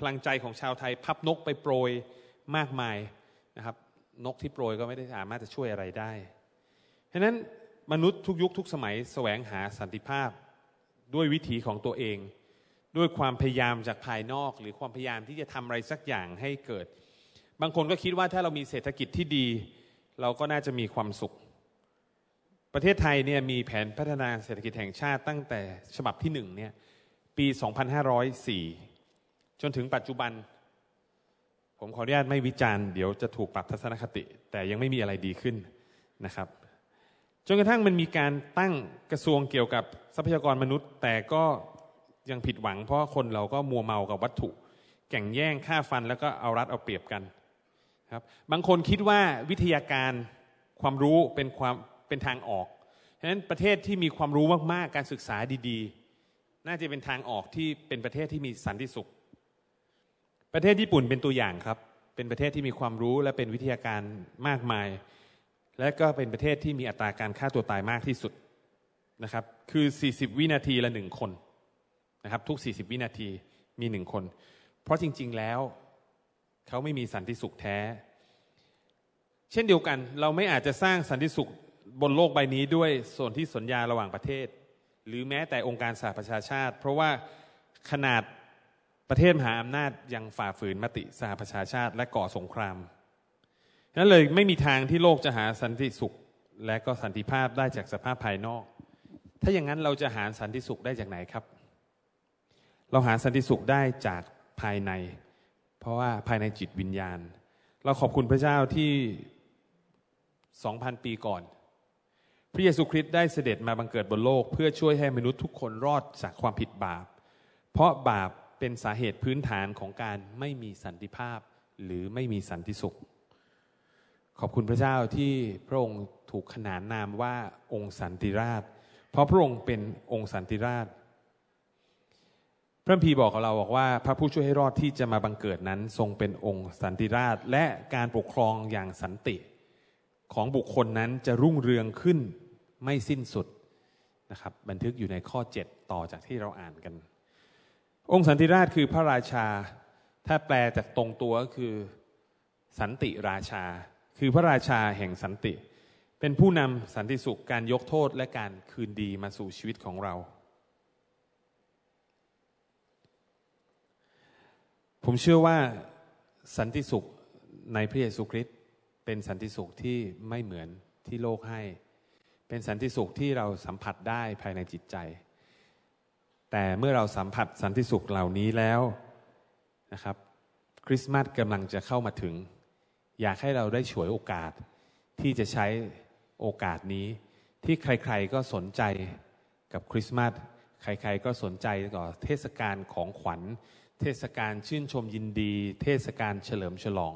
[SPEAKER 1] พลังใจของชาวไทย พับนกไปโปรยมากมายนะครับ นกที่โปรยก็ไม่ได้สามารถจะช่วยอะไรได้ฉะนั้นมนุษย์ทุกยุคทุกสมัยแสวงหาสันติภาพด้วยวิถีของตัวเอง ด้วยความพยายามจากภายนอก หรือความพยายามที่จะทำอะไรสักอย่างให้เกิด บางคนก็คิดว่าถ้าเรามีเศรษฐกิจที่ดี เราก็น่าจะมีความสุข ประเทศไทยเนี่ยมีแผนพัฒนาเศรษฐกิจแห่งชาติตั้งแต่ฉบับที่หนึ่งเนี่ยปี 2504 จนถึงปัจจุบัน ผมขออนุญาตไม่วิจารณ์เดี๋ยวจะถูกปรับทัศนคติ แต่ยังไม่มีอะไรดีขึ้นนะครับ จนกระทั่งมันมีการตั้งกระทรวงเกี่ยวกับทรัพยากรมนุษย์ แต่ก็ยังผิดหวัง เพราะคนเราก็มัวเมากับวัตถุ แข่งแย่งฆ่าฟันแล้วก็เอารัดเอาเปรียบกัน ครับบางคนคิดว่าวิทยาการความรู้เป็นความเป็นทางออกฉะนั้นประเทศที่มีความรู้มากๆการศึกษาดีๆ น่าจะเป็นทางออกที่เป็นประเทศที่มีสันติสุข ประเทศญี่ปุ่นเป็นตัวอย่างครับ เป็นประเทศที่มีความรู้และเป็นวิทยาการมากมาย และก็เป็นประเทศที่มีอัตราการฆ่าตัวตายมากที่สุดนะครับ คือ 40 วินาทีละหนึ่งคนนะครับ ทุก 40 วินาทีมีหนึ่งคน เพราะจริง ๆ แล้ว เขาไม่มีสันติสุขแท้ เช่นเดียวกัน เราไม่อาจจะสร้างสันติสุขบนโลกใบนี้ด้วยส่วนที่สัญญาระหว่างประเทศ หรือแม้แต่องค์การสหประชาชาติ เพราะว่าขนาดประเทศมหาอำนาจยังฝ่าฝืนมติสหประชาชาติและก่อสงครามนั้นเลยไม่มีทางที่โลกจะหาสันติสุขและก็สันติภาพได้จากสภาพภายนอก ถ้าอย่างนั้นเราจะหาสันติสุขได้จากไหนครับ เราหาสันติสุขได้จากภายใน เพราะว่าภายในจิตวิญญาณ เราขอบคุณพระเจ้าที่สองพันปีก่อน พระเยซูคริสต์ได้เสด็จมาบังเกิดบนโลก เพื่อช่วยให้มนุษย์ทุกคนรอดจากความผิดบาป เพราะบาปเป็นสาเหตุพื้นฐานของการไม่มีสันติภาพ หรือไม่มีสันติสุข ขอบคุณพระเจ้าที่พระองค์ถูกขนานนามว่าองค์สันติราช เพราะพระองค์เป็นองค์สันติราช ระพีบอกกับเราบอกว่า พระผู้ช่วยให้รอดที่จะมาบังเกิดนั้น ทรงเป็นองค์สันติราช และการปกครองอย่างสันติ ของบุคคลนั้นจะรุ่งเรืองขึ้นไม่สิ้นสุดนะครับ บันทึกอยู่ในข้อ 7 ต่อจากที่เราอ่านกัน องค์สันติราชคือพระราชา ถ้าแปลจากตรงตัวก็คือสันติราชา คือพระราชาแห่งสันติ เป็นผู้นำสันติสุขการยกโทษและการคืนดีมาสู่ชีวิตของเรา ผมเชื่อว่าสันติสุขในพระเยซูคริสต์เป็นสันติสุขที่ไม่เหมือนที่โลกให้ เป็นสันติสุขที่เราสัมผัสได้ภายในจิตใจ แต่เมื่อเราสัมผัสสันติสุขเหล่านี้แล้วนะครับ คริสต์มาสกำลังจะเข้ามาถึง อยากให้เราได้ฉวยโอกาสที่จะใช้โอกาสนี้ ที่ใครๆก็สนใจกับคริสต์มาสใครๆก็สนใจต่อเทศกาลของขวัญ เทศกาลชื่นชมยินดี เทศกาลเฉลิมฉลอง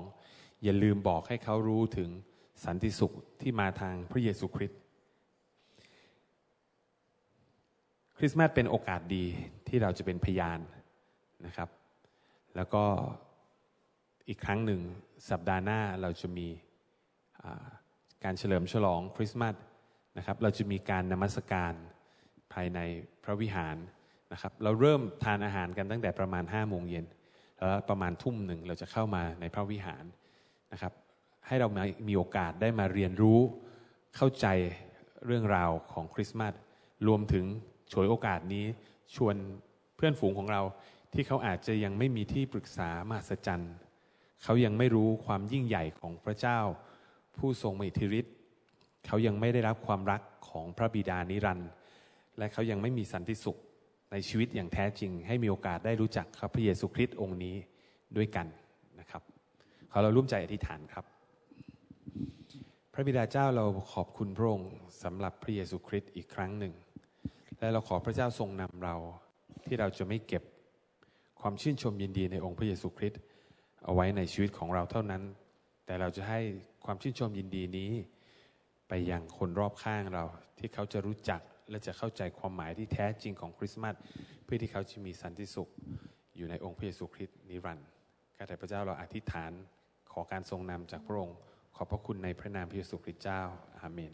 [SPEAKER 1] อย่าลืมบอกให้เขารู้ถึงสันติสุขที่มาทางพระเยซูคริสต์คริสต์มาสเป็นโอกาสดีที่เราจะเป็นพยานนะครับ แล้วก็อีกครั้งหนึ่งสัปดาห์หน้าเราจะมีการเฉลิมฉลองคริสต์มาสนะครับ เราจะมีการนมัสการภายในพระวิหาร นะครับเราเริ่มทานอาหารกันตั้งแต่ประมาณ5้าโมงเย็นแล้วประมาณทุ่มหนึ่งเราจะเข้ามาในพระวิหารนะครับ ให้เรามีโอกาสได้มาเรียนรู้เข้าใจเรื่องราวของคริสต์มาสรวมถึงฉวยโอกาสนี้ชวนเพื่อนฝูงของเราที่เขาอาจจะยังไม่มีที่ปรึกษามหัศจรรย์เขายังไม่รู้ความยิ่งใหญ่ของพระเจ้า ผู้ทรงมีอิทธิฤทธิ์เขายังไม่ได้รับความรักของพระบิดานิรันดร์และเขายังไม่มีสันติสุข ในชีวิตอย่างแท้จริง ให้มีโอกาสได้รู้จักครับพระเยซูคริสต์องค์นี้ด้วยกันนะครับขอเราร่วมใจอธิษฐานครับ พระบิดาเจ้าเราขอบคุณพระองค์สำหรับพระเยซูคริสต์อีกครั้งหนึ่ง และเราขอพระเจ้าทรงนำเราที่เราจะไม่เก็บความชื่นชมยินดีในองค์พระเยซูคริสต์เอาไว้ในชีวิตของเราเท่านั้น แต่เราจะให้ความชื่นชมยินดีนี้ ไปยังคนรอบข้างเราที่เขาจะรู้จัก และจะเข้าใจความหมายที่แท้จริงของคริสต์มาสเพื่อที่เขาจะมีสันติสุขอยู่ในองค์พระเยซูคริสต์นิรันดร์ข้าแต่พระเจ้าเราอธิษฐานขอการทรงนำจากพระองค์ขอบพระคุณในพระนามพระเยซูคริสต์เจ้าอาเมน